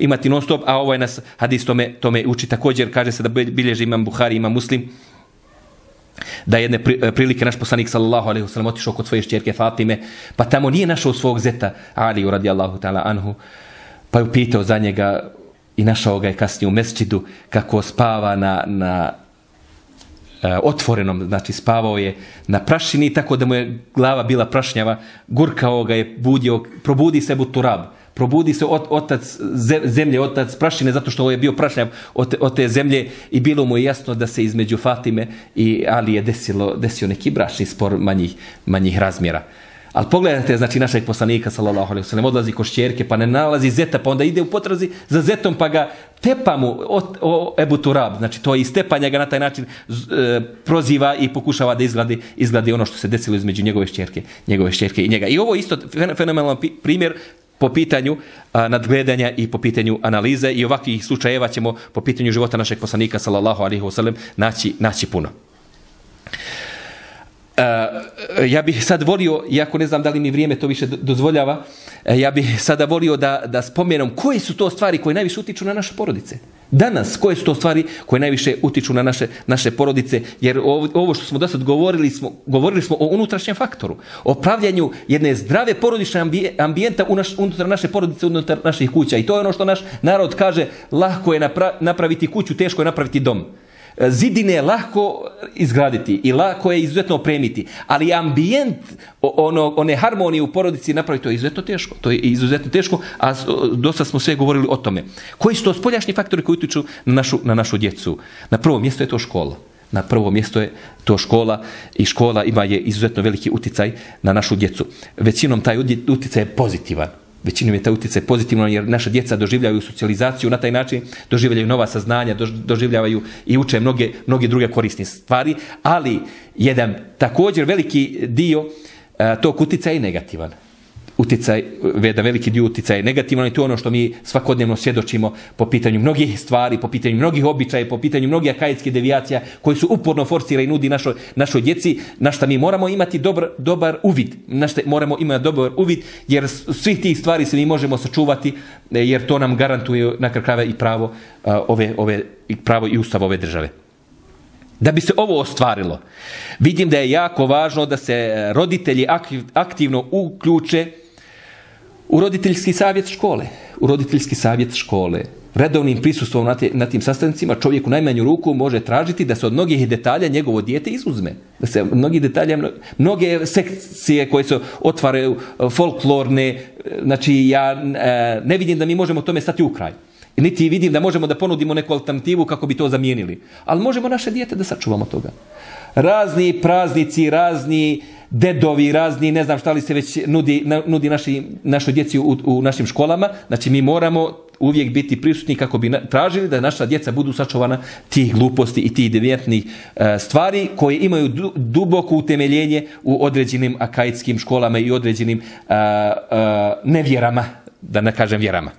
imati non stop, a ovaj nas hadis tome, tome uči također, kaže se da bilježi imam Buhari, imam Muslim, da jedne e, prilike naš poslanik sallallahu alejhi ve sellem otišao kod svoje ćerke Fatime, pa tamo nije našao svog zeta Ali radijallahu ta'ala anhu, pa je pitao za njega i našao ga je kasnije u mesčidu kako spava na, na e, otvorenom, znači spavao je na prašini tako da mu je glava bila prašnjava, gurkao ga je, budio, probudi se bu turab, probudi se ot, otac zemlje, otac prašine, zato što ovo je bio prašnjav od, od te zemlje i bilo mu je jasno da se između Fatime i Ali je desilo, desio neki bračni spor manjih, manjih razmjera. Ali pogledajte, znači, našeg poslanika, sallallahu alaihi wasallam, odlazi ko šćerke, pa ne nalazi zeta, pa onda ide u potrazi za zetom, pa ga tepa mu o, o Ebu Turab. Znači, to je istepanja ga na taj način e, proziva i pokušava da izgladi, izgladi ono što se desilo između njegove šćerke, njegove šćerke i njega. I ovo je isto fenomenalan primjer po pitanju a, nadgledanja i po pitanju analize i ovakvih slučajeva ćemo po pitanju života našeg poslanika sallallahu alaihi wasallam naći, naći puno. Uh, ja bih sad volio, iako ne znam da li mi vrijeme to više dozvoljava, e, ja bih sada volio da, da spomenem koje su to stvari koje najviše utiču na naše porodice. Danas, koje su to stvari koje najviše utiču na naše, naše porodice, jer ovo, ovo što smo do sad govorili smo, govorili smo o unutrašnjem faktoru, o pravljanju jedne zdrave porodične ambijenta naš, unutar naše porodice, unutar naših kuća. I to je ono što naš narod kaže, lahko je napra, napraviti kuću, teško je napraviti dom. E, zidine je lahko izgraditi i lako je izuzetno opremiti, ali ambijent ono, one harmonije u porodici napraviti, to je izuzetno teško. To je izuzetno teško, a dosta smo sve govorili o tome. Koji su to spoljašnji faktori koji utiču na našu, na našu djecu? Na prvo mjesto je to škola. Na prvo mjesto je to škola i škola ima je izuzetno veliki uticaj na našu djecu. Većinom taj uticaj je pozitivan. Većinom je ta utjecaj pozitivno jer naša djeca doživljavaju socijalizaciju na taj način, doživljavaju nova saznanja, doživljavaju i uče mnoge, mnoge druge korisne stvari, ali jedan također veliki dio e, tog utjecaja je negativan uticaj, da veliki dio uticaj negativan i to ono što mi svakodnevno svjedočimo po pitanju mnogih stvari, po pitanju mnogih običaja, po pitanju mnogih akajetskih devijacija koji su uporno forsira i nudi našoj, našoj djeci, na šta mi moramo imati dobar, dobar uvid, na šta moramo imati dobar uvid, jer svih tih stvari se mi možemo sačuvati, e, jer to nam garantuje na kraju i pravo ove, ove, i pravo i ustav ove države. Da bi se ovo ostvarilo, vidim da je jako važno da se roditelji aktivno uključe u roditeljski savjet škole. U roditeljski savjet škole. Redovnim prisustvom na, te, na tim sastancima čovjek u najmanju ruku može tražiti da se od mnogih detalja njegovo dijete izuzme. Da se mnogi detalja, mnoge sekcije koje se otvaraju folklorne, znači ja e, ne vidim da mi možemo tome stati u kraj. Niti vidim da možemo da ponudimo neku alternativu kako bi to zamijenili. Ali možemo naše dijete da sačuvamo toga. Razni praznici, razni dedovi, razni, ne znam šta li se već nudi, nudi naši, našoj djeci u, u našim školama. Znači mi moramo uvijek biti prisutni kako bi tražili da naša djeca budu sačuvana tih gluposti i tih devijentnih e, stvari koje imaju du, duboko utemeljenje u određenim akajitskim školama i određenim e, e, nevjerama, da ne kažem vjerama.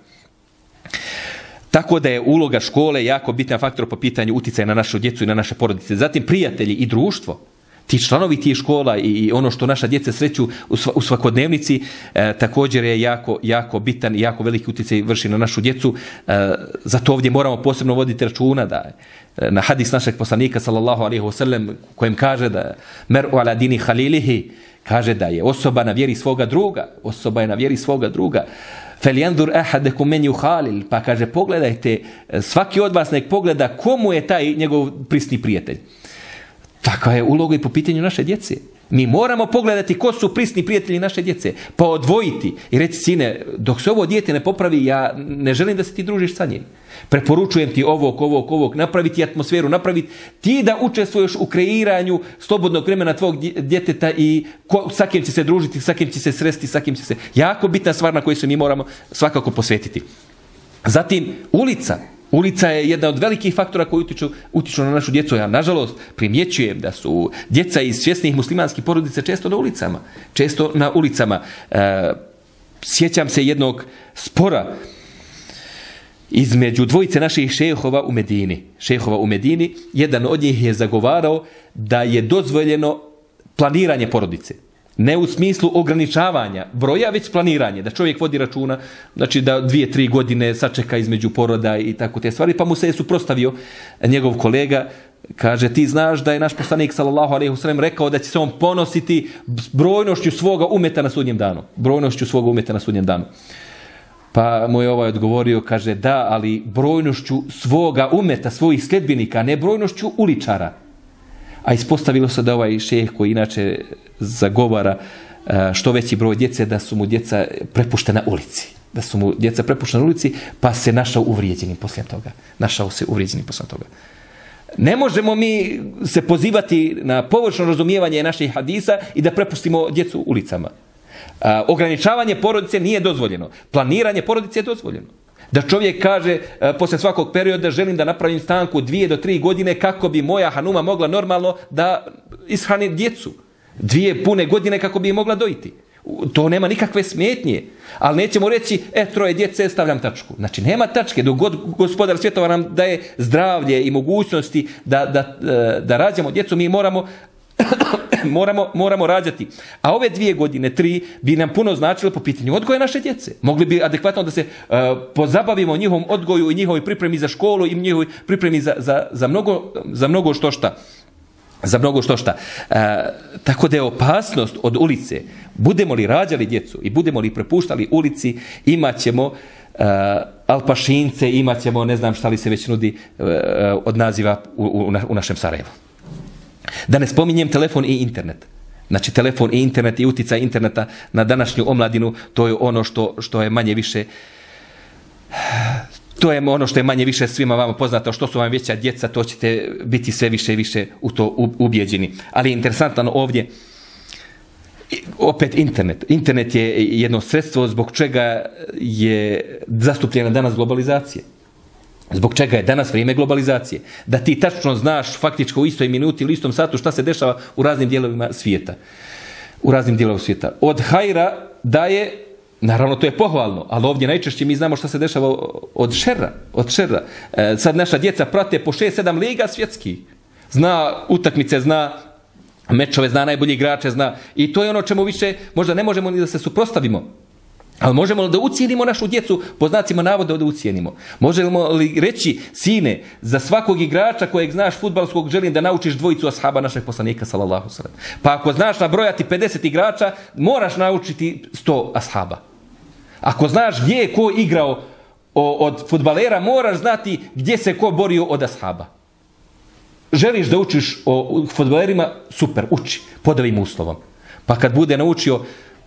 Tako da je uloga škole jako bitan faktor po pitanju uticaja na našu djecu i na naše porodice. Zatim prijatelji i društvo. Ti članovi tih škola i ono što naša djeca sreću u svakodnevnici e, također je jako, jako bitan i jako veliki utjecaj vrši na našu djecu. E, zato ovdje moramo posebno voditi računa da e, na hadis našeg poslanika sallallahu alaihi wasallam kojem kaže da mer'u ala dini halilihi kaže da je osoba na vjeri svoga druga osoba je na vjeri svoga druga Feljandur ahadekum men yuhalil, pa kaže pogledajte, e, svaki od vas nek pogleda komu je taj njegov prisni prijatelj. Takva je uloga i po pitanju naše djece. Mi moramo pogledati ko su prisni prijatelji naše djece, pa odvojiti i reći, sine, dok se ovo dijete ne popravi, ja ne želim da se ti družiš sa njim. Preporučujem ti ovog, ovog, ovog, napraviti atmosferu, napraviti ti da učestvuješ u kreiranju slobodnog vremena tvog djeteta i ko, sa kim će se družiti, sa kim će se sresti, sa kim će se... Jako bitna stvar na kojoj se mi moramo svakako posvetiti. Zatim, ulica. Ulica je jedna od velikih faktora koji utiču, utiču na našu djecu. Ja, nažalost, primjećujem da su djeca iz svjesnih muslimanskih porodica često na ulicama. Često na ulicama. E, sjećam se jednog spora između dvojice naših šehova u Medini. Šehova u Medini, jedan od njih je zagovarao da je dozvoljeno planiranje porodice. Ne u smislu ograničavanja broja, već planiranje. Da čovjek vodi računa, znači da dvije, tri godine sačeka između poroda i tako te stvari. Pa mu se je suprostavio njegov kolega, kaže ti znaš da je naš poslanik sallallahu alejhi ve sellem rekao da će se on ponositi brojnošću svoga umeta na sudnjem danu brojnošću svoga umeta na sudnjem danu pa mu je ovaj odgovorio kaže da ali brojnošću svoga umeta svojih sljedbenika, ne brojnošću uličara a ispostavilo se da ovaj šejh koji inače zagovara e, što veći broj djece da su mu djeca prepuštena ulici da su mu djeca prepuštena ulici pa se našao uvrijeđenim poslije toga našao se uvrijeđenim poslije toga Ne možemo mi se pozivati na površno razumijevanje naših hadisa i da prepustimo djecu ulicama. A, ograničavanje porodice nije dozvoljeno. Planiranje porodice je dozvoljeno. Da čovjek kaže e, posle svakog perioda želim da napravim stanku dvije do tri godine kako bi moja hanuma mogla normalno da ishrani djecu. Dvije pune godine kako bi je mogla dojiti. To nema nikakve smetnje. Ali nećemo reći, e, troje djece, stavljam tačku. Znači, nema tačke. Dok god gospodar svjetova nam daje zdravlje i mogućnosti da, da, e, da rađamo djecu, mi moramo moramo, moramo rađati. A ove dvije godine, tri, bi nam puno značilo po pitanju odgoja naše djece. Mogli bi adekvatno da se uh, pozabavimo njihovom odgoju i njihovoj pripremi za školu i njihovoj pripremi za, za, za, mnogo, za mnogo što šta za mnogo što šta. E, tako da je opasnost od ulice, budemo li rađali djecu i budemo li prepuštali ulici, imaćemo e, alpašince, imat ćemo ne znam šta li se već nudi e, e od naziva u, u, u našem Sarajevu. Da ne spominjem telefon i internet. Znači, telefon i internet i uticaj interneta na današnju omladinu, to je ono što, što je manje više to je ono što je manje više svima vama poznato, što su vam veća djeca, to ćete biti sve više i više u to ubjeđeni. Ali je interesantno ono ovdje, opet internet. Internet je jedno sredstvo zbog čega je zastupljena danas globalizacija. Zbog čega je danas vrijeme globalizacije. Da ti tačno znaš faktičko u istoj minuti ili istom satu šta se dešava u raznim dijelovima svijeta. U raznim dijelovima svijeta. Od hajra daje Naravno, to je pohvalno, ali ovdje najčešće mi znamo šta se dešava od šera. Od šera. E, sad naša djeca prate po 6-7 liga svjetski. Zna utakmice, zna mečove, zna najbolji igrače, zna. I to je ono čemu više možda ne možemo ni da se suprostavimo. Ali možemo li da ucijenimo našu djecu po znacima navoda da ucijenimo? Možemo li reći, sine, za svakog igrača kojeg znaš futbalskog želim da naučiš dvojicu ashaba našeg poslanika, sallallahu sallam. Pa ako znaš nabrojati 50 igrača, moraš naučiti 100 ashaba. Ako znaš gdje je ko igrao od futbalera, moraš znati gdje se ko borio od ashaba. Želiš da učiš o futbalerima, super, uči, pod ovim uslovom. Pa kad bude naučio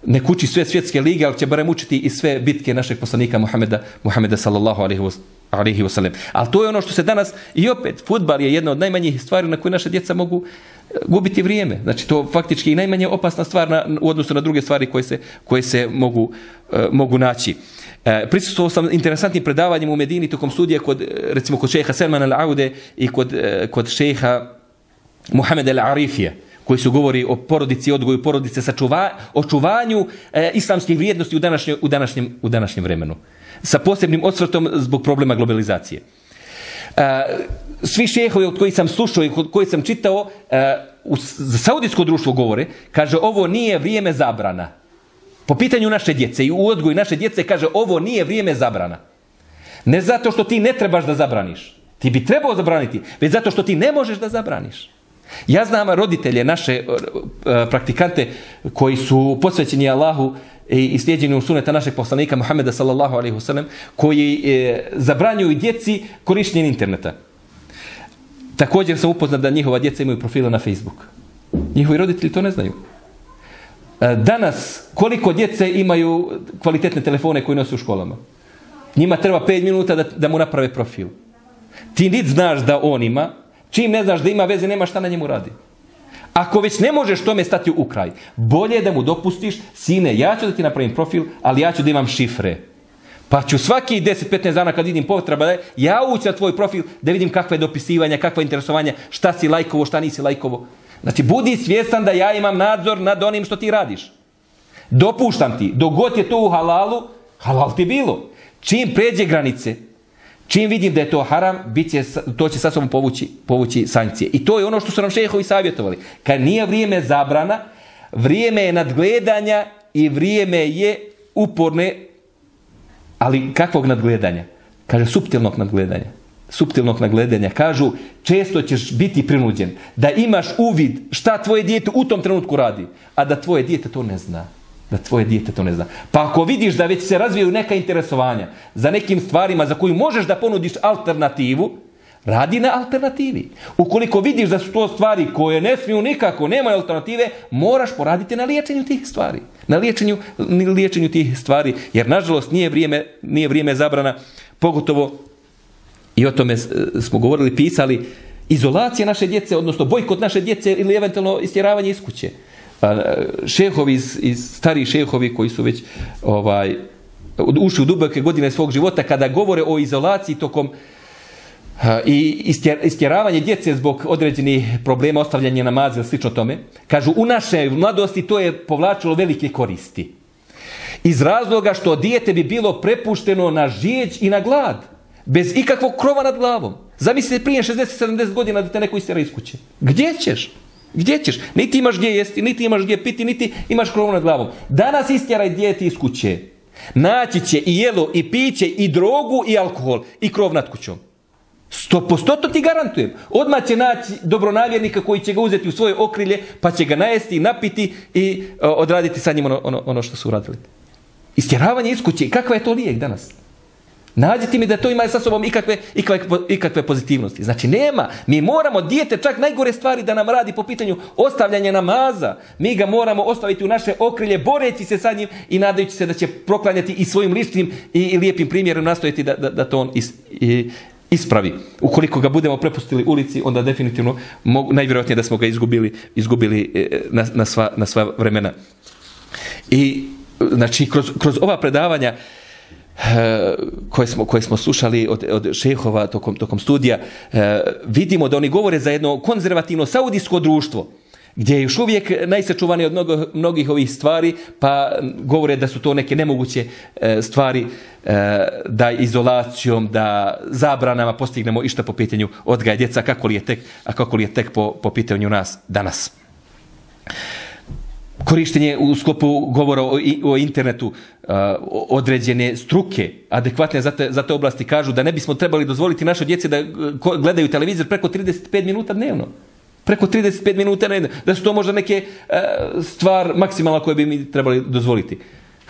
nek uči sve svjetske lige, ali će barem učiti i sve bitke našeg poslanika Muhameda, Muhameda sallallahu alaihi wa, alihi wa sallam. Ali to je ono što se danas, i opet, futbal je jedna od najmanjih stvari na koje naše djeca mogu eh, gubiti vrijeme. Znači, to faktički i najmanje opasna stvar na, u odnosu na druge stvari koje se, koje se mogu, uh, mogu naći. Eh, e, prisustuo sam interesantnim predavanjem u Medini tokom studija kod, recimo, kod šeha Selman al-Aude i kod, kod šeha Muhameda al-Arifija koji su govori o porodici, odgoju porodice, sačuva, očuvanju e, islamskih vrijednosti u, današnje, u, današnjem, u današnjem vremenu. Sa posebnim osvrtom zbog problema globalizacije. E, svi šehovi od koji sam slušao i koji sam čitao, e, u saudijsko društvo govore, kaže ovo nije vrijeme zabrana. Po pitanju naše djece i u odgoju naše djece kaže ovo nije vrijeme zabrana. Ne zato što ti ne trebaš da zabraniš. Ti bi trebao zabraniti, već zato što ti ne možeš da zabraniš. Ja znam roditelje, naše eh, praktikante koji su posvećeni Allahu i slijedjeni u suneta našeg poslanika Muhammeda sallallahu alaihi wasallam koji e, zabranjuju djeci korištenje interneta. Također sam upoznat da njihova djeca imaju profile na Facebook. Njihovi roditelji to ne znaju. Eh, danas, koliko djece imaju kvalitetne telefone koje nose u školama? Njima treba 5 minuta da, da mu naprave profil. Ti nit znaš da on ima, Čim ne znaš da ima veze, nema šta na njemu radi. Ako već ne možeš tome stati u kraj, bolje je da mu dopustiš, sine, ja ću da ti napravim profil, ali ja ću da imam šifre. Pa ću svaki 10-15 dana kad vidim potreba da ja ući na tvoj profil da vidim kakve je dopisivanja, kakva je interesovanja, šta si lajkovo, šta nisi lajkovo. Znači, budi svjestan da ja imam nadzor nad onim što ti radiš. Dopuštam ti, dogod je to u halalu, halal ti bilo. Čim pređe granice, Čim vidim da je to haram, bit će, to će sa sobom povući, povući sankcije. I to je ono što su nam šehovi savjetovali. Kad nije vrijeme zabrana, vrijeme je nadgledanja i vrijeme je uporne, ali kakvog nadgledanja? Kaže, suptilnog nadgledanja. Suptilnog nadgledanja. Kažu, često ćeš biti prinuđen da imaš uvid šta tvoje dijete u tom trenutku radi, a da tvoje dijete to ne zna da tvoje dijete to ne zna. Pa ako vidiš da već se razvijaju neka interesovanja za nekim stvarima za koju možeš da ponudiš alternativu, radi na alternativi. Ukoliko vidiš da su to stvari koje ne smiju nikako, nemaju alternative, moraš poraditi na liječenju tih stvari. Na liječenju, na liječenju tih stvari. Jer, nažalost, nije vrijeme, nije vrijeme zabrana, pogotovo, i o tome e, smo govorili, pisali, izolacija naše djece, odnosno bojkot naše djece ili eventualno istjeravanje iz kuće šehovi iz, iz stari šehovi koji su već ovaj ušli u duboke godine svog života kada govore o izolaciji tokom i istjeravanje djece zbog određenih problema ostavljanja namaza ili slično tome, kažu u naše mladosti to je povlačilo velike koristi. Iz razloga što dijete bi bilo prepušteno na žijeć i na glad, bez ikakvog krova nad glavom. Zamisli prije 60-70 godina da te neko istjera iz kuće. Gdje ćeš? Gdje ćeš? Niti imaš gdje jesti, niti imaš gdje piti, niti imaš krov nad glavom. Danas istjeraj djeti iz kuće. Naći će i jelo, i piće, i drogu, i alkohol, i krov nad kućom. Sto posto to ti garantujem. Odmah će naći dobronavjernika koji će ga uzeti u svoje okrilje, pa će ga najesti, napiti i o, odraditi sa njim ono, ono, ono što su uradili. Istjeravanje iz kuće. Kakva je to lijek danas? Nađite mi da to ima sa sobom ikakve, ikakve, ikakve pozitivnosti. Znači nema. Mi moramo dijete čak najgore stvari da nam radi po pitanju ostavljanja namaza. Mi ga moramo ostaviti u naše okrilje boreći se sa njim i nadajući se da će proklanjati i svojim ličnim i, i lijepim primjerom nastojati da, da, da to on is, i, ispravi. Ukoliko ga budemo prepustili ulici, onda definitivno mogu, najvjerojatnije da smo ga izgubili, izgubili e, na, na, sva, na sva vremena. I e, znači kroz, kroz ova predavanja uh, Eh, koje smo, koje smo slušali od, od šehova tokom, tokom studija, eh, vidimo da oni govore za jedno konzervativno saudijsko društvo, gdje je još uvijek najsačuvanije od mnogo, mnogih ovih stvari, pa govore da su to neke nemoguće e, stvari e, da izolacijom, da zabranama postignemo išta po pitanju odgaja djeca, kako li je tek, a kako li je tek po, po pitanju nas danas. Korištenje u sklopu govora o, o internetu uh, određene struke adekvatne za te, za te oblasti kažu da ne bismo trebali dozvoliti našoj djeci da uh, gledaju televizor preko 35 minuta dnevno preko 35 minuta na da su to možda neke uh, stvar maksimalna koje bi mi trebali dozvoliti.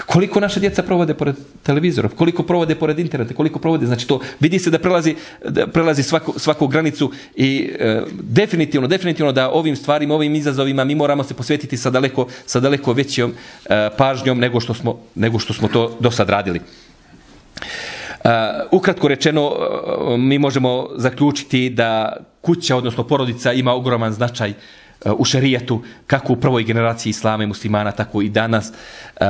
Koliko naše djeca provode pored televizora, koliko provode pored interneta, koliko provode, znači to vidi se da prelazi, da prelazi svaku, svaku granicu i e, definitivno, definitivno da ovim stvarima, ovim izazovima mi moramo se posvetiti sa daleko, sa daleko većom e, pažnjom nego što smo, nego što smo to do sad radili. Uh, ukratko rečeno, e, mi možemo zaključiti da kuća, odnosno porodica, ima ogroman značaj u šerijatu, kako u prvoj generaciji islama i muslimana, tako i danas. E,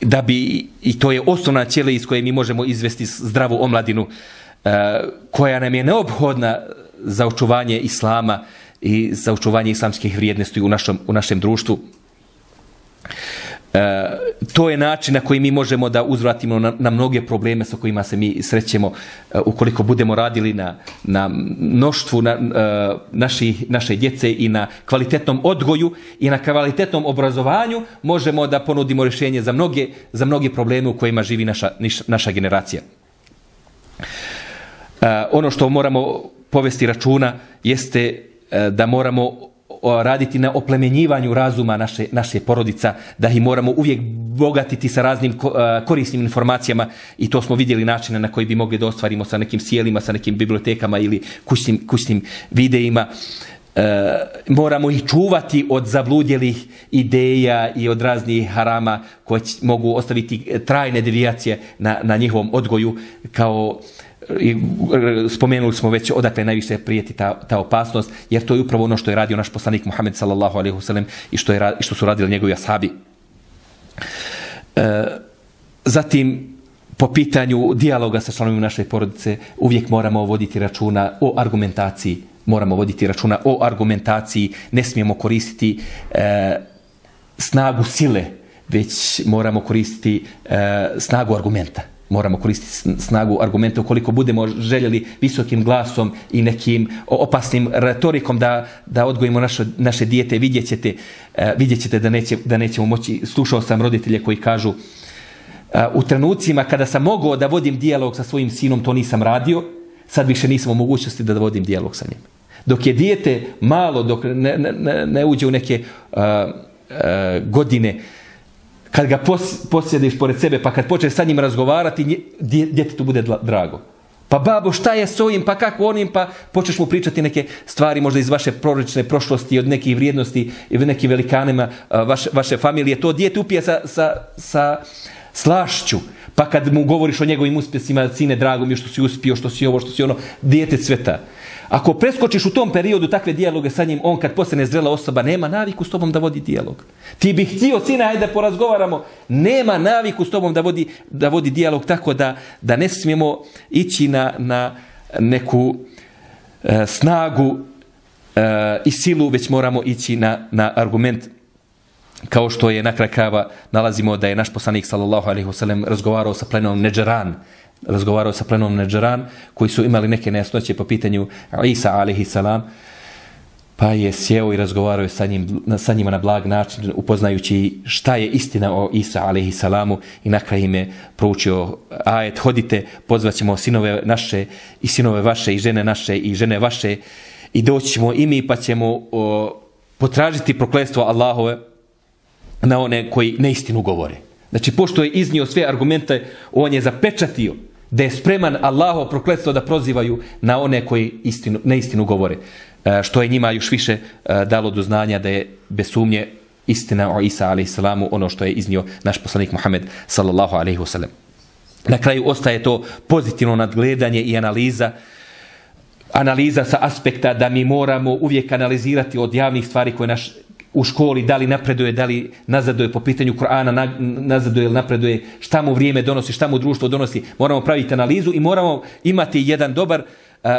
da bi, i to je osnovna ćela iz koje mi možemo izvesti zdravu omladinu, e, koja nam je neophodna za očuvanje islama i za očuvanje islamskih vrijednosti u našem, u našem društvu. E, to je način na koji mi možemo da uzvratimo na, na mnoge probleme sa kojima se mi srećemo e, ukoliko budemo radili na, na mnoštvu na, e, naši, naše djece i na kvalitetnom odgoju i na kvalitetnom obrazovanju možemo da ponudimo rješenje za mnoge, za mnoge probleme u kojima živi naša, naša generacija. E, ono što moramo povesti računa jeste e, da moramo raditi na oplemenjivanju razuma naše, naše porodica, da ih moramo uvijek bogatiti sa raznim e, korisnim informacijama i to smo vidjeli načine na koji bi mogli da ostvarimo sa nekim sjelima, sa nekim bibliotekama ili kućnim, kućnim videima. E, moramo ih čuvati od zabludjelih ideja i od raznih harama koje mogu ostaviti trajne devijacije na, na njihovom odgoju kao i e, spomenuli smo već odakle najviše prijeti ta, ta opasnost, jer to je upravo ono što je radio naš poslanik Muhammed sallallahu alaihi wasallam i što, je, i što su radili njegovi ashabi. E, zatim, po pitanju dijaloga sa članovima naše porodice, uvijek moramo voditi računa o argumentaciji. Moramo voditi računa o argumentaciji, ne smijemo koristiti e, snagu sile, već moramo koristiti e, snagu argumenta moramo koristiti snagu argumenta ukoliko budemo željeli visokim glasom i nekim opasnim retorikom da, da odgojimo naše, naše dijete, vidjet ćete, uh, vidjet ćete da, neće, da nećemo moći, slušao sam roditelje koji kažu uh, u trenucima kada sam mogao da vodim dijalog sa svojim sinom, to nisam radio, sad više nisam u mogućnosti da vodim dijalog sa njim. Dok je dijete malo, dok ne, ne, ne uđe u neke uh, uh, godine, kad ga pos, posjediš pored sebe, pa kad počneš sa njim razgovarati, djete tu bude drago. Pa babo, šta je s ovim, pa kako onim, pa počneš mu pričati neke stvari možda iz vaše prorične prošlosti, od nekih vrijednosti i nekim velikanima vaše, vaše familije. To djete upije sa, sa, sa slašću. Pa kad mu govoriš o njegovim uspjesima, sine, drago mi što si uspio, što si ovo, što si ono, djete cveta. Ako preskočiš u tom periodu takve dijaloge sa njim, on kad postane zrela osoba, nema naviku s tobom da vodi dijalog. Ti bih htio, sina, ajde da porazgovaramo, nema naviku s tobom da vodi, da vodi dijalog tako da, da ne smijemo ići na, na neku e, snagu e, i silu, već moramo ići na, na argument. Kao što je na kraj krajeva nalazimo da je naš poslanik sallallahu alejhi ve sellem razgovarao sa plenom Nedžeran razgovarao sa plenom Neđeran, koji su imali neke nesnoće po pitanju Isa alaihi salam, pa je sjeo i razgovarao sa, njim, sa njima na blag način, upoznajući šta je istina o Isa alaihi salamu i na kraju ime proučio ajet, hodite, pozvat ćemo sinove naše i sinove vaše i žene naše i žene vaše i doći ćemo i mi pa ćemo o, potražiti prokletstvo Allahove na one koji neistinu govore. Znači, pošto je iznio sve argumente, on je zapečatio Da je spreman Allaho prokletstvo da prozivaju na one koji istinu, neistinu govore. E, što je njima još više e, dalo do znanja da je bez sumnje istina o Isa a.s. ono što je iznio naš poslanik Muhammed sallallahu alaihi wasallam. Na kraju ostaje to pozitivno nadgledanje i analiza analiza sa aspekta da mi moramo uvijek analizirati od javnih stvari koje naš u školi, da li napreduje, da li nazaduje po pitanju Korana, nazaduje ili napreduje, šta mu vrijeme donosi, šta mu društvo donosi. Moramo praviti analizu i moramo imati jedan dobar uh,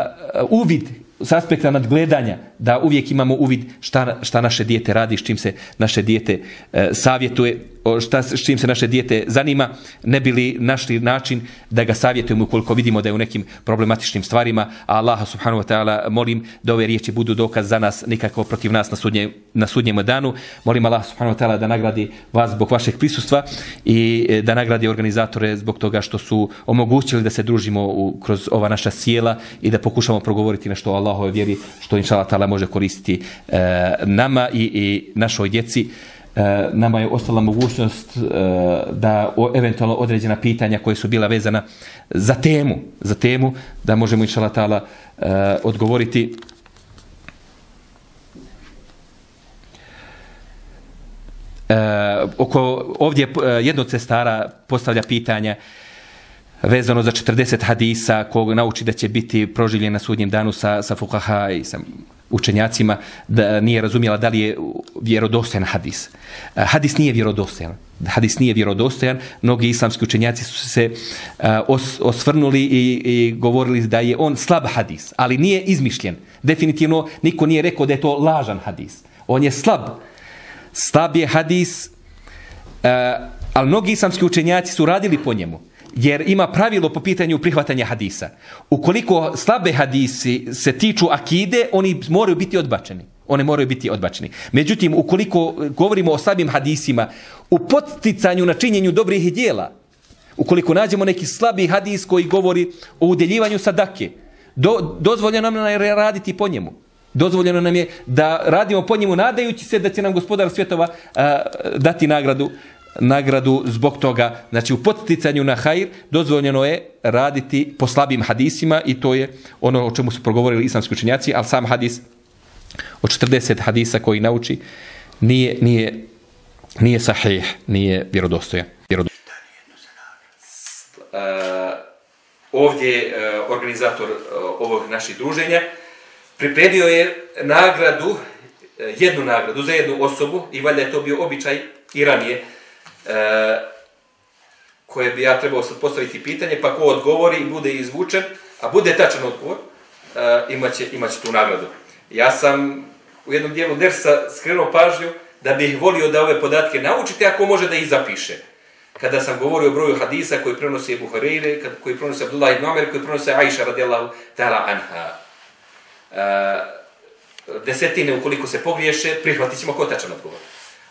uvid s aspekta nadgledanja, da uvijek imamo uvid šta, šta naše dijete radi, s čim se naše dijete e, savjetuje, šta, s čim se naše dijete zanima, ne bili našli način da ga savjetujemo ukoliko vidimo da je u nekim problematičnim stvarima, a Allah subhanahu wa ta'ala molim da ove riječi budu dokaz za nas, nikako protiv nas na, sudnje, na sudnjem danu. Molim Allah subhanahu wa ta'ala da nagradi vas zbog vašeg prisustva i e, da nagradi organizatore zbog toga što su omogućili da se družimo u, kroz ova naša sjela i da pokušamo progovoriti nešto o Allahove vjeri, što inša Allah može koristiti e, nama i, i našoj djeci. E, nama je ostala mogućnost e, da o, eventualno određena pitanja koje su bila vezana za temu, za temu da možemo inša ta'ala e, odgovoriti. E, oko, ovdje e, jedno cestara postavlja pitanja vezano za 40 hadisa kog nauči da će biti proživljen na sudnjem danu sa, sa fukaha i sa učenjacima da nije razumjela da li je vjerodostojan hadis. E, hadis nije vjerodostojan. Hadis nije vjerodostojan. Mnogi islamski učenjaci su se e, os, osvrnuli i, i govorili da je on slab hadis, ali nije izmišljen. Definitivno niko nije rekao da je to lažan hadis. On je slab. Slab je hadis, e, ali mnogi islamski učenjaci su radili po njemu jer ima pravilo po pitanju prihvatanja hadisa. Ukoliko slabe hadisi se tiču akide, oni moraju biti odbačeni. One moraju biti odbačeni. Međutim, ukoliko govorimo o slabim hadisima, u podsticanju na činjenju dobrih dijela, ukoliko nađemo neki slabi hadis koji govori o udjeljivanju sadake, do, dozvoljeno nam je raditi po njemu. Dozvoljeno nam je da radimo po njemu nadajući se da će nam gospodar svjetova a, dati nagradu nagradu zbog toga, znači u podsticanju na hajr, dozvoljeno je raditi po slabim hadisima i to je ono o čemu su progovorili islamski učenjaci, ali sam hadis od 40 hadisa koji nauči nije, nije, nije sahih, nije vjerodostojan. Vjerodostojan. Uh, ovdje uh, organizator uh, ovog naših druženja pripredio je nagradu, uh, jednu nagradu za jednu osobu i valjda je to bio običaj i ranije, e, koje bi ja trebao sad postaviti pitanje, pa ko odgovori i bude izvučen, a bude tačan odgovor, e, imaće, imaće tu nagradu. Ja sam u jednom dijelu Dersa skrenuo pažnju da bih volio da ove podatke naučite, ako može da ih zapiše. Kada sam govorio o broju hadisa koji prenosi Buharire, koji prenosi Abdullah ibn Omer, koji prenosi Aisha radijallahu ta'ala anha. E, desetine, ukoliko se pogriješe, prihvatit ćemo ko tačan odgovor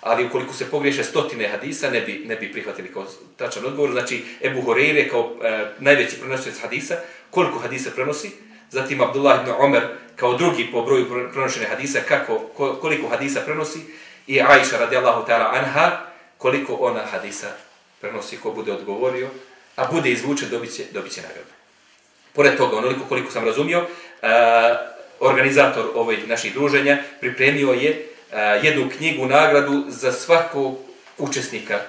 ali ukoliko se pogriješe stotine hadisa, ne bi, ne bi prihvatili kao tačan odgovor. Znači, Ebu Horeire kao e, najveći prenosioc hadisa, koliko hadisa prenosi, zatim Abdullah ibn Omer kao drugi po broju prenošene hadisa, kako, koliko hadisa prenosi, i Aisha radijallahu ta'ala anha, koliko ona hadisa prenosi, ko bude odgovorio, a bude izvučen, dobit će, dobit će nagradu. Pored toga, onoliko koliko sam razumio, e, organizator ovih naših druženja pripremio je jednu knjigu, nagradu za svakog učesnika.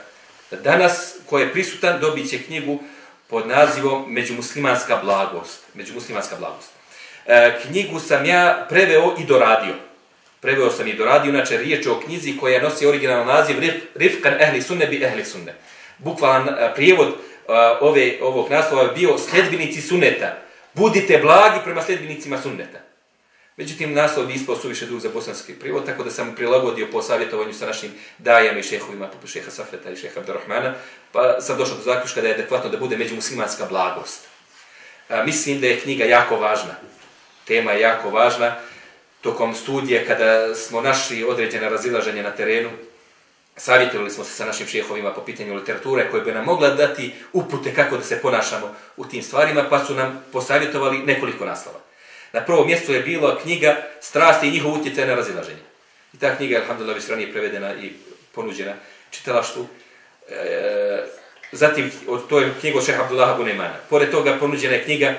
Danas, ko je prisutan, dobit će knjigu pod nazivom Međumuslimanska blagost. Međumuslimanska blagost. E, knjigu sam ja preveo i doradio. Preveo sam i doradio, inače riječ o knjizi koja nosi originalni naziv Rifkan ehli sunne bi ehli sunne. Bukvalan prijevod ove, ovog naslova je bio sljedbenici sunneta. Budite blagi prema sljedbenicima sunneta. Međutim, naslov bi ispao suviše dug za bosanski privod, tako da sam prilagodio po savjetovanju sa našim dajama i šehovima, poput šeha Safeta i šeha Abdurrahmana, pa sam došao do zaključka da je adekvatno da bude međumuslimanska blagost. A, mislim da je knjiga jako važna. Tema je jako važna. Tokom studije, kada smo našli određene razilaženje na terenu, savjetovali smo se sa našim šehovima po pitanju literature koje bi nam mogla dati upute kako da se ponašamo u tim stvarima, pa su nam posavjetovali nekoliko naslova. Na prvom mjestu je bila knjiga Strasti i njihov utjecaj na razilaženje. I ta knjiga, alhamdulillah, već ranije prevedena i ponuđena čitalaštvu. E, zatim od to je knjiga od šeha Abdullaha Bunemana. Pored toga ponuđena je knjiga e,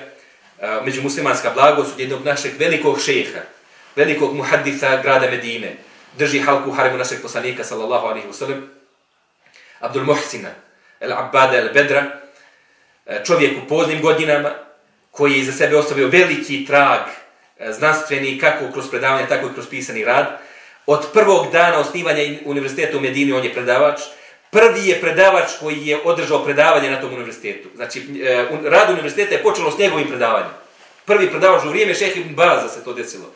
a, među muslimanska blagost jednog našeg velikog šeha, velikog muhaditha grada Medine, drži halku haremu našeg poslanika, sallallahu alaihi wasallam, Abdul Muhsina, el Abada el Bedra, e, čovjek u poznim godinama, koji je za sebe ostavio veliki trag e, znanstveni, kako kroz predavanje, tako i kroz pisani rad. Od prvog dana osnivanja univerziteta u Medini on je predavač. Prvi je predavač koji je održao predavanje na tom univerzitetu. Znači, e, rad univerziteta je počelo s njegovim predavanjem. Prvi predavač u vrijeme šeha Ibn Baza se to desilo.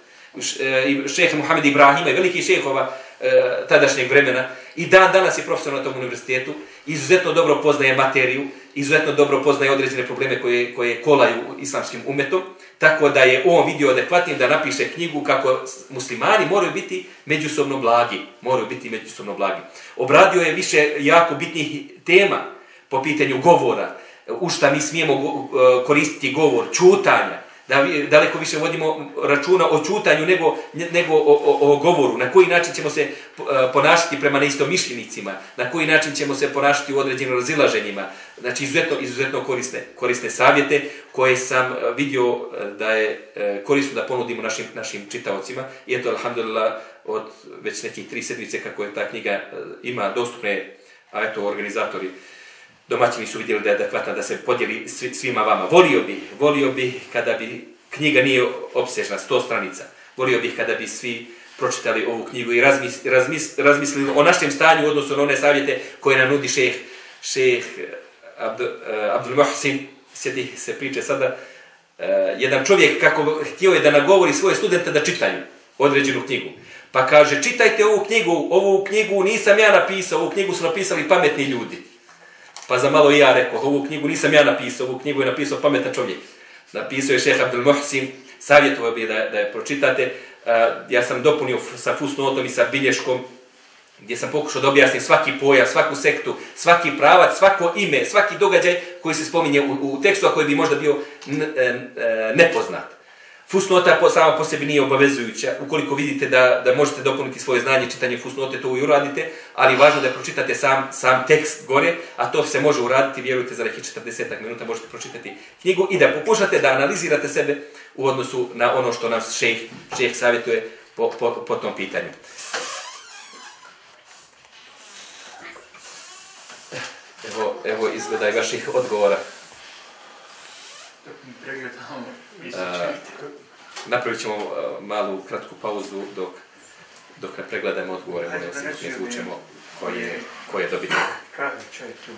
E, šeha Muhammed Ibrahima i veliki šehova tadašnjeg vremena. I dan danas je profesor na tom univerzitetu. Izuzetno dobro poznaje materiju izuzetno dobro poznaje određene probleme koje, koje kolaju islamskim umetom, tako da je on vidio adekvatnim da napiše knjigu kako muslimani moraju biti međusobno blagi, moraju biti međusobno blagi. Obradio je više jako bitnih tema po pitanju govora, u šta mi smijemo e, koristiti govor, čutanja, da daleko više vodimo računa o čutanju nego, nego o, o, o govoru, na koji način ćemo se e, ponašati prema neistomišljenicima, na koji način ćemo se ponašati u određenim razilaženjima. Znači, izuzetno, izuzetno korisne, korisne savjete koje sam e, vidio e, da je korisno da ponudimo našim, našim čitaocima. I eto, alhamdulillah, od već nekih tri sedmice kako je ta knjiga ima dostupne, a eto, organizatori domaćini su vidjeli da je adekvatna da se podijeli svima vama. Volio bi, volio bi kada bi knjiga nije opsežna, sto stranica. Volio bih kada bi svi pročitali ovu knjigu i razmis, razmis, razmislili o našem stanju u odnosu na one savjete koje nam nudi šeh, šeh eh, Abd, uh, Abdul Mohsin. Sjeti se priče sada. Uh, jedan čovjek kako htio je da nagovori svoje studente da čitaju određenu knjigu. Pa kaže, čitajte ovu knjigu, ovu knjigu nisam ja napisao, ovu knjigu su napisali pametni ljudi. Pa za malo i ja rekao, ovu knjigu nisam ja napisao, ovu knjigu je napisao pametan čovjek. Napisao je šeha Abdul Mohsin, savjetovao bi da, da je pročitate. Uh, ja sam dopunio sa fusnotom i sa bilješkom, gdje sam pokušao da objasnim svaki pojam, svaku sektu, svaki pravac, svako ime, svaki događaj koji se spominje u, u tekstu, a koji bi možda bio e, e, nepoznat. Fusnota po, sama po sebi nije obavezujuća. Ukoliko vidite da, da možete dopuniti svoje znanje čitanje fusnote, to i uradite, ali važno da pročitate sam, sam tekst gore, a to se može uraditi, vjerujte, za nekih 40 minuta možete pročitati knjigu i da pokušate da analizirate sebe u odnosu na ono što nas šejh, šejh savjetuje po, po, po tom pitanju. Evo, evo izgledaj vaših odgovora. Pregledamo. Napravit ćemo uh, malu kratku pauzu dok, dok ne pregledajmo odgovore, ne zvučemo koje, koje je dobitno. Kada čovjek tu?